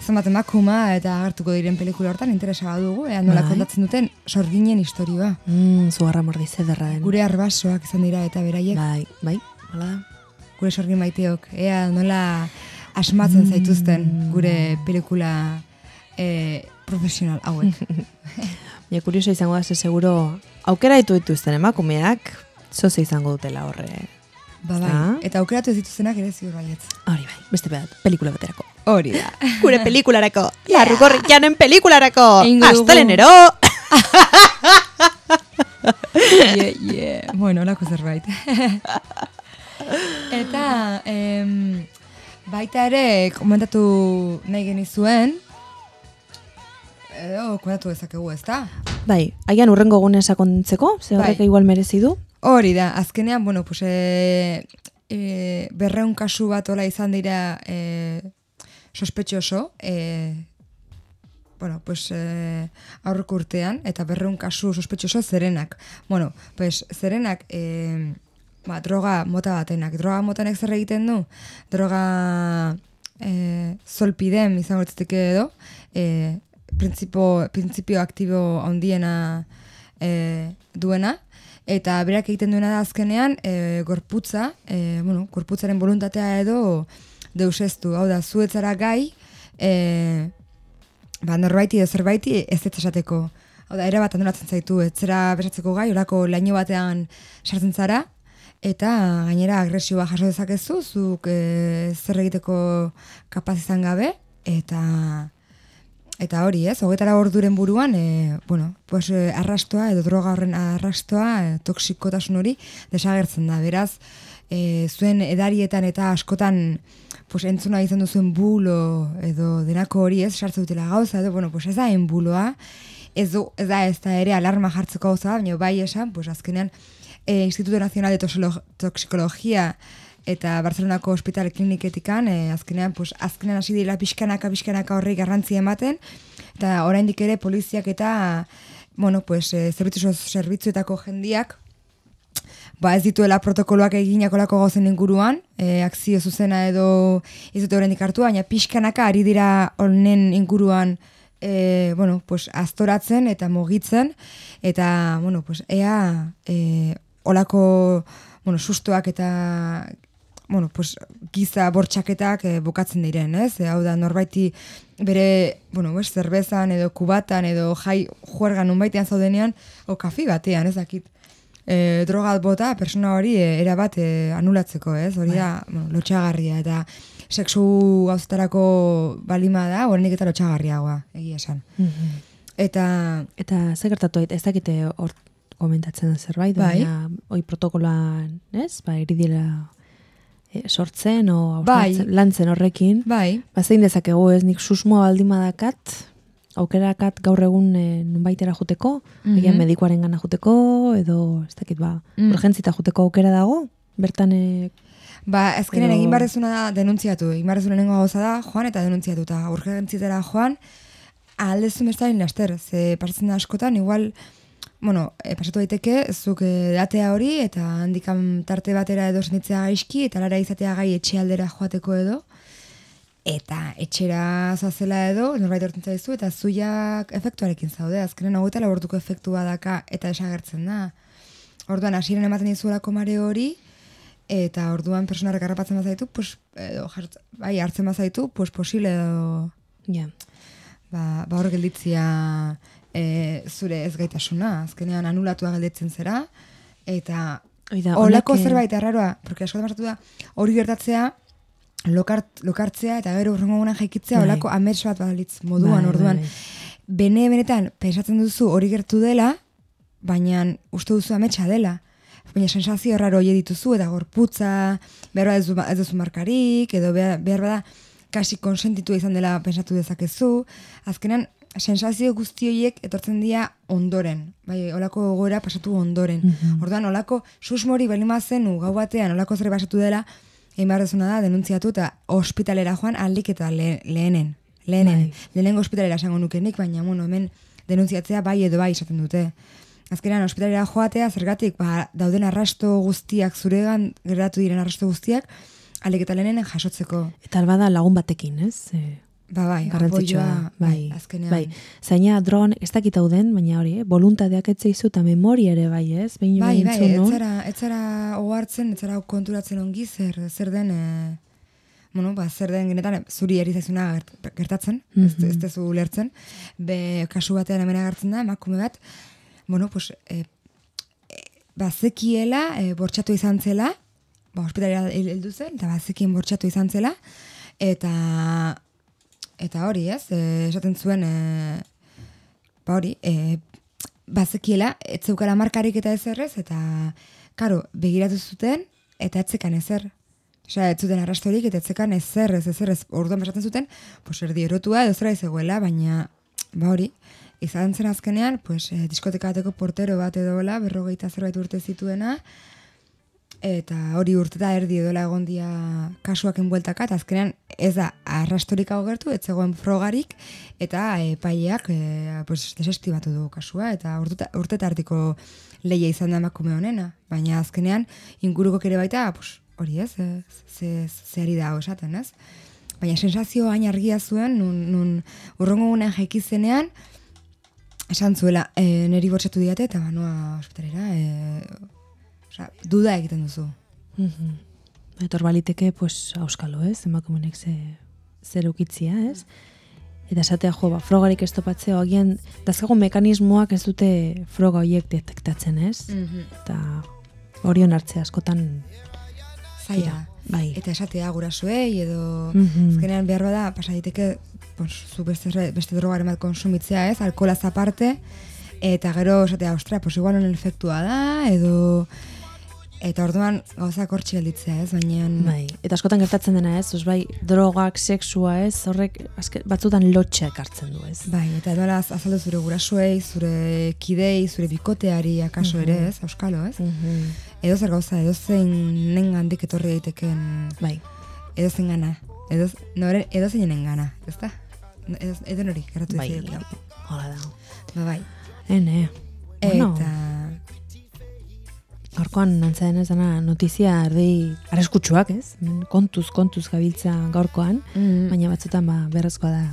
[SPEAKER 1] zenbat emakuma eta agertuko diren pelikula hortan interesa dugu, ea nola
[SPEAKER 2] Bai.
[SPEAKER 1] kontatzen duten sorginen historioa.
[SPEAKER 2] Mm, zugarra mordi zederra den.
[SPEAKER 1] Gure arbasoak izan dira eta beraiek,
[SPEAKER 2] Bai, bai, hala da.
[SPEAKER 1] gure sorgin maiteok, ea nola asmatzen zaituzten gure pelikula e, profesional hauek.
[SPEAKER 2] Ja, kurioso izango da, ze seguro aukera ditu dituzten emakumeak, zoze izango dutela horre.
[SPEAKER 1] ba, bai.
[SPEAKER 2] Ah.
[SPEAKER 1] Eta aukeratu ez dituztenak ere ziur baietz.
[SPEAKER 2] Hori bai, beste bat, pelikula baterako.
[SPEAKER 1] Hori da.
[SPEAKER 2] Gure pelikularako, yeah. larrukorrikianen pelikularako,
[SPEAKER 1] Egingo dugu.
[SPEAKER 2] astalenero!
[SPEAKER 1] yeah, yeah. Bueno, olako zerbait. Eta, em, baita ere, komentatu nahi genizuen, edo komentatu dezakegu, ez da?
[SPEAKER 2] Bai, agian urrengo gune sakontzeko, ze horrek
[SPEAKER 1] Bai.
[SPEAKER 2] igual merezi du.
[SPEAKER 1] Hori da, azkenean, bueno, pues, e, e, berreun kasu bat ola izan dira e, sospetxoso, e, bueno, pues, e, aurreko urtean, eta berreun kasu sospetxoso zerenak. Bueno, pues, zerenak, e, ba, droga mota batenak. Droga motanek zer egiten du? Droga e, zolpidem izango edo, e, printzipio, printzipio aktibo handiena e, duena, eta berak egiten duena da azkenean e, gorputza, e, bueno, gorputzaren voluntatea edo deusestu, hau da, zuetzara gai, e, ba, norbaiti edo zerbaiti ez ez esateko. Hau da, era bat antolatzen zaitu, ez zera besatzeko gai, orako laino batean sartzen zara, eta gainera agresioa jaso dezakezu, zuk e, zer egiteko kapaz izan gabe, eta eta hori ez, hogetara orduren buruan, e, bueno, pues, e, arrastoa edo droga horren arrastoa, e, toksikotasun hori desagertzen da. Beraz, e, zuen edarietan eta askotan pues, entzuna izan duzuen bulo edo denako hori ez, sartzen dutela gauza, edo, bueno, pues ez da en buloa, ez, du, ez da ez da ere alarma jartzeko gauza, baina bai esan, pues azkenean, e, Instituto Nacional de Toxikologia eta Barcelonako Hospital Kliniketikan, e, azkenean, pues, azkenean hasi dira pixkanaka, pixkanaka horri garrantzi ematen, eta oraindik ere poliziak eta, bueno, pues, e, zerbitzu, zerbitzuetako jendiak, ba ez dituela protokoloak eginakolako gauzen inguruan, e, akzio zuzena edo ez dute oraindik hartu, baina pixkanaka ari dira honen inguruan e, bueno, pues, aztoratzen eta mugitzen, eta, bueno, pues, ea e, olako bueno, sustoak eta bueno, pues, giza bortxaketak e, bukatzen diren, ez? E, hau da, norbaiti bere, bueno, ez, zerbezan edo kubatan edo jai juergan nunbaitean zaudenean, o kafi batean, ez dakit e, droga bota persona hori e, erabat e, anulatzeko, ez? Hori da, bueno, lotxagarria eta sexu gauzetarako balima da, oraindik eta lotxagarriagoa, egia esan. Eta
[SPEAKER 2] Eta ze gertatu ez dakite hor komentatzen zerbait,
[SPEAKER 1] Bai.
[SPEAKER 2] baina oi protokoloan, ez? Ba, iridila e, sortzen o
[SPEAKER 1] Bai.
[SPEAKER 2] lantzen horrekin.
[SPEAKER 1] bai,
[SPEAKER 2] Ba, zein dezakegu ez, nik susmoa baldin badakat, aukerakat gaur egun e, nunbaitera juteko,
[SPEAKER 1] Mhm.
[SPEAKER 2] agian medikoaren gana juteko, edo, ez dakit, ba,
[SPEAKER 1] Mm.
[SPEAKER 2] urgentzita juteko aukera dago, bertan e,
[SPEAKER 1] Ba, azkenen
[SPEAKER 2] Edo-
[SPEAKER 1] egin barrezuna da denuntziatu. Egin barrezuna nengo gauza da, joan eta denuntziatu. Eta urgentzitera joan, aldezu mestain laster. Ze pasatzen da askotan, igual, bueno, e, pasatu daiteke, zuk datea hori, eta handikan tarte batera edo sentitzea gaizki, eta lara izatea gai etxe aldera joateko edo, eta etxera zazela edo, norbait hortzen zaizu, eta zuiak efektuarekin zaude. Azkenen hogeita labortuko efektua daka, eta desagertzen da. Orduan, hasieran ematen dizuelako mare hori, eta orduan persona horrek harrapatzen bazaitu, pues, edo, jart, bai, hartzen bazaitu, pues, posible edo,
[SPEAKER 2] ja,
[SPEAKER 1] ba, ba hor gelditzia e, zure ez gaitasuna, azkenean anulatua gelditzen zera, eta
[SPEAKER 2] Hoi da,
[SPEAKER 1] olako
[SPEAKER 2] honek, eh,
[SPEAKER 1] zerbait arraroa, porque askotan pasatu da, hori gertatzea, lokart, lokartzea eta gero urrengo egunean jaikitzea
[SPEAKER 2] Bai.
[SPEAKER 1] olako amets bat badalitz moduan,
[SPEAKER 2] Bai,
[SPEAKER 1] orduan.
[SPEAKER 2] bai,
[SPEAKER 1] Bene benetan, pensatzen duzu hori gertu dela, baina uste duzu ametsa dela. Baina sensazio erraro hori dituzu, eta gorputza, behar ez, ez duzu markarik, edo behar, behar bada kasi konsentitua izan dela pensatu dezakezu. Azkenan, sensazio guzti horiek etortzen dira ondoren. Bai, olako gogoera pasatu ondoren.
[SPEAKER 2] Mhm.
[SPEAKER 1] Orduan, olako susmori balima zenu gau batean, olako zerbait pasatu dela, egin behar da, denuntziatu eta ospitalera joan aldik eta le, lehenen. lehenen,
[SPEAKER 2] Bai.
[SPEAKER 1] lehenengo ospitalera esango nukenik, baina, bueno, hemen denuntziatzea bai edo bai esaten dute. Azkenean, ospitalera joatea, zergatik, ba, dauden arrasto guztiak, zuregan geratu diren arrasto guztiak, alik eta lehenen jasotzeko.
[SPEAKER 2] Eta bada lagun batekin, ez? E,
[SPEAKER 1] Ba, bai,
[SPEAKER 2] garrantzitsua
[SPEAKER 1] apoioa,
[SPEAKER 2] da, bai,
[SPEAKER 1] azkenean.
[SPEAKER 2] bai. Zaina drogan ez dakit hau den, baina hori, eh? voluntateak etzeizu eta memoria ere bai, ez? Behin
[SPEAKER 1] Bai, bai,
[SPEAKER 2] nun.
[SPEAKER 1] etzara, etzara ohartzen, etzara konturatzen ongi zer, zer den, e, bueno, ba, zer den genetan e, zuri eri zaizuna gert- gertatzen, ez, ez tezu ulertzen. Be, kasu batean hemen agertzen da, emakume bat, bueno, pues, e, e, ba, zekiela, e, bortxatu izan zela, ba, hospitalera hel- heldu zen, eta ba, zekien bortxatu izan zela, eta eta hori, ez, e, esaten zuen, e, ba hori, e, bazekiela, ez zeukala markarik eta ezerrez, eta, karo, begiratu zuten, eta etzekan ezer. Osea, ez zuten arrastorik, eta etzekan ezer, ez ezer, ez. Orduan besatzen zuten, pues erdi erotua edo zera izegoela, baina, ba hori, izan zen azkenean, pues, e, diskoteka bateko portero bat edo hola, berrogeita zerbait urte zituena, eta hori urteta erdi edola egon dia kasuak enbueltaka, eta azkenean ez da arrastorik hau gertu, ez zegoen frogarik, eta epaileak e, pues, desestibatu du kasua, eta urteta, urteta artiko leia izan da emakume honena. Baina azkenean inguruko ere baita, pues, hori ez, e, ze, ze ari da esaten, ez? Baina sensazio hain argia zuen, nun, nun urrongo gunean jaiki zenean, esan zuela, e, neri bortxatu diate, eta banoa ospitalera, e, Duda egiten duzu.
[SPEAKER 2] Mhm. Etor baliteke, pues, auskalo, ez? Emakumenek ze, zer ukitzia, ez? Eta esatea jo, ba, frogarik ez topatzea, agian, dazkago mekanismoak ez dute froga horiek detektatzen, ez? Eta hori hartzea askotan
[SPEAKER 1] Zaila.
[SPEAKER 2] Bai.
[SPEAKER 1] Eta esatea gurasoei edo
[SPEAKER 2] Mhm.
[SPEAKER 1] azkenean behar bada pasa daiteke pues, zu beste, beste drogaren bat konsumitzea ez, alkoholaz aparte, eta gero esatea, ostra, pues igual honen efektua da, edo eta orduan gauzak hortxe gelditzea ez, baina
[SPEAKER 2] Bai, eta askotan gertatzen dena ez, os bai, drogak, sexua ez, horrek azke, batzutan lotxa ekartzen du ez.
[SPEAKER 1] Bai, eta az- azaldu zure gurasoei, zure kidei, zure bikoteari akaso ere ez, auskalo ez.
[SPEAKER 2] Mhm.
[SPEAKER 1] Edo zer gauza, edo zein nengandik etorri daiteken
[SPEAKER 2] Bai,
[SPEAKER 1] edo zen gana, edo, nore, edo zeinen gana, ez da? Edo, edo nori, geratu
[SPEAKER 2] bai,
[SPEAKER 1] dizidekio.
[SPEAKER 2] hola da.
[SPEAKER 1] Ba, bai.
[SPEAKER 2] Ene, bueno,
[SPEAKER 1] Eta,
[SPEAKER 2] gaurkoan nantzen ez dana notizia erdi areskutsuak ez, kontuz, kontuz gabiltza gaurkoan,
[SPEAKER 1] mm,
[SPEAKER 2] baina batzutan ba, berrezkoa da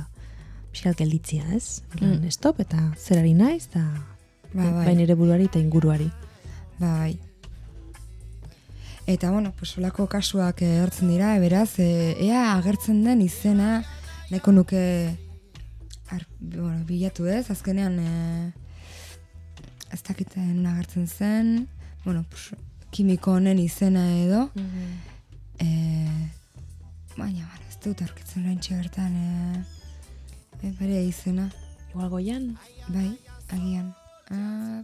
[SPEAKER 2] pixkat gelditzia ez, mm. stop eta zerari naiz, eta
[SPEAKER 1] ba, bai,
[SPEAKER 2] bai nire buruari eta inguruari.
[SPEAKER 1] ba, bai. Eta, bueno, pues, olako kasuak eh, hartzen dira, e, beraz, e, ea agertzen den izena, nahiko nuke ar, bueno, bilatu ez, azkenean e, ez dakiten agertzen zen, bueno, pues, kimiko honen izena edo, e, baina, bueno, ez dut aurkitzen oraintxe bertan, e, e, bere izena,
[SPEAKER 2] Igual goian?
[SPEAKER 1] bai, agian. Ah,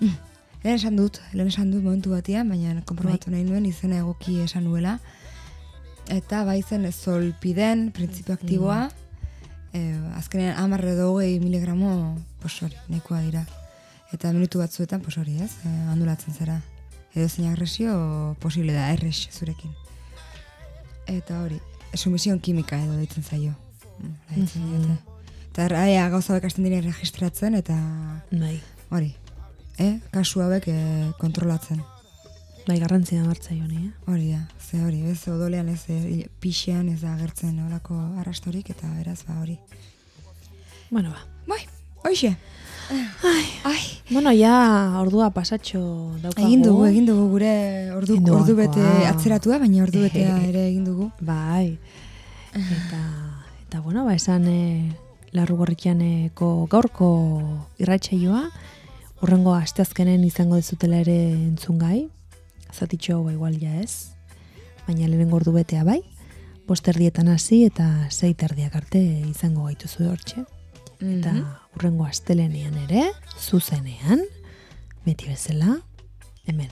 [SPEAKER 1] mm. Lehen esan dut, lehen esan dut momentu batean, baina konprobatu nahi nuen izena egoki esan nuela. Eta bai zen zolpiden, printzipio aktiboa, eh, azkenean amarre edo hogei miligramo, pos hori, nahikoa dira. Eta minutu batzuetan, pos hori ez, eh, andulatzen zera. Edo zein agresio posible da, errex zurekin. Eta hori, sumision kimika edo deitzen zaio. Mm, diote. Eta ea gauza hauek hasten diren registratzen eta
[SPEAKER 2] Bai,
[SPEAKER 1] hori, eh? kasu hauek eh, kontrolatzen.
[SPEAKER 2] bai garrantzia martza honi, eh?
[SPEAKER 1] Hori da, ze hori, ez odolean ez eh, pixean ez da agertzen olako arrastorik eta beraz ba hori.
[SPEAKER 2] Bueno, ba.
[SPEAKER 1] Bai, hoxe. Ai, ai.
[SPEAKER 2] Bueno, ja ordua pasatxo daukagu.
[SPEAKER 1] Egin dugu, egin dugu gure ordu, ordu bete atzeratua, baina ordu betea ere egin dugu.
[SPEAKER 2] Bai. Eta, eta bueno, ba, esan e, larrugorrikianeko gaurko irratsaioa urrengo asteazkenen izango dezutela ere entzungai. Zatitxo ba, igual ja ez. Baina lehenengo ordu betea bai. Bost erdietan hasi eta sei erdiak arte izango gaituzu hortxe. Eta
[SPEAKER 1] Mhm.
[SPEAKER 2] Urrengo astelenean ere, zuzenean, beti bezala, hemen,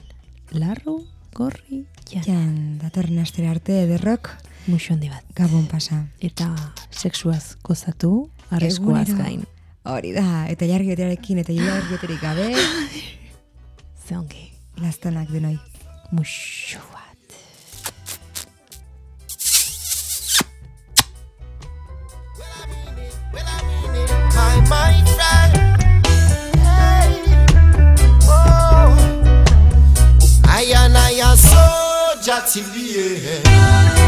[SPEAKER 2] larru gorri jan.
[SPEAKER 1] Jan, datorren astere arte ederrok,
[SPEAKER 2] Muxo handi bat.
[SPEAKER 1] gabon pasa.
[SPEAKER 2] Eta sexuaz gozatu,
[SPEAKER 1] Egunero.
[SPEAKER 2] gain.
[SPEAKER 1] Hori da, eta jargi betearekin eta jargi beterik gabe,
[SPEAKER 2] Ze ongi.
[SPEAKER 1] lastanak denoi.
[SPEAKER 2] Muxo bat.
[SPEAKER 8] Shots in the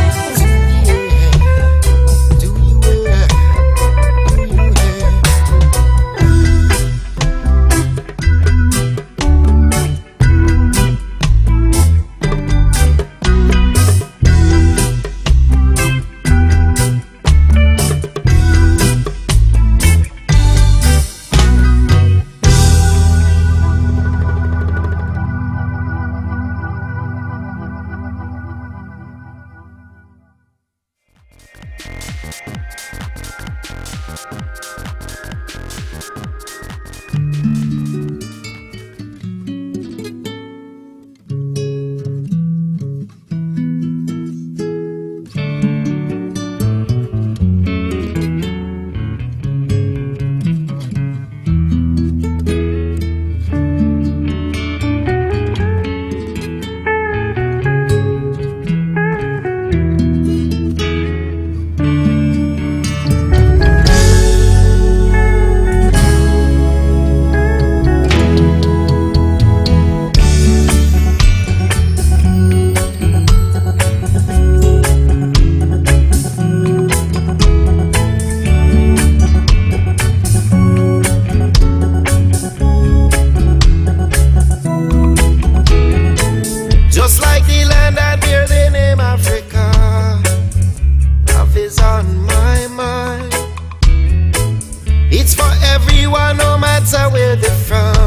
[SPEAKER 8] from.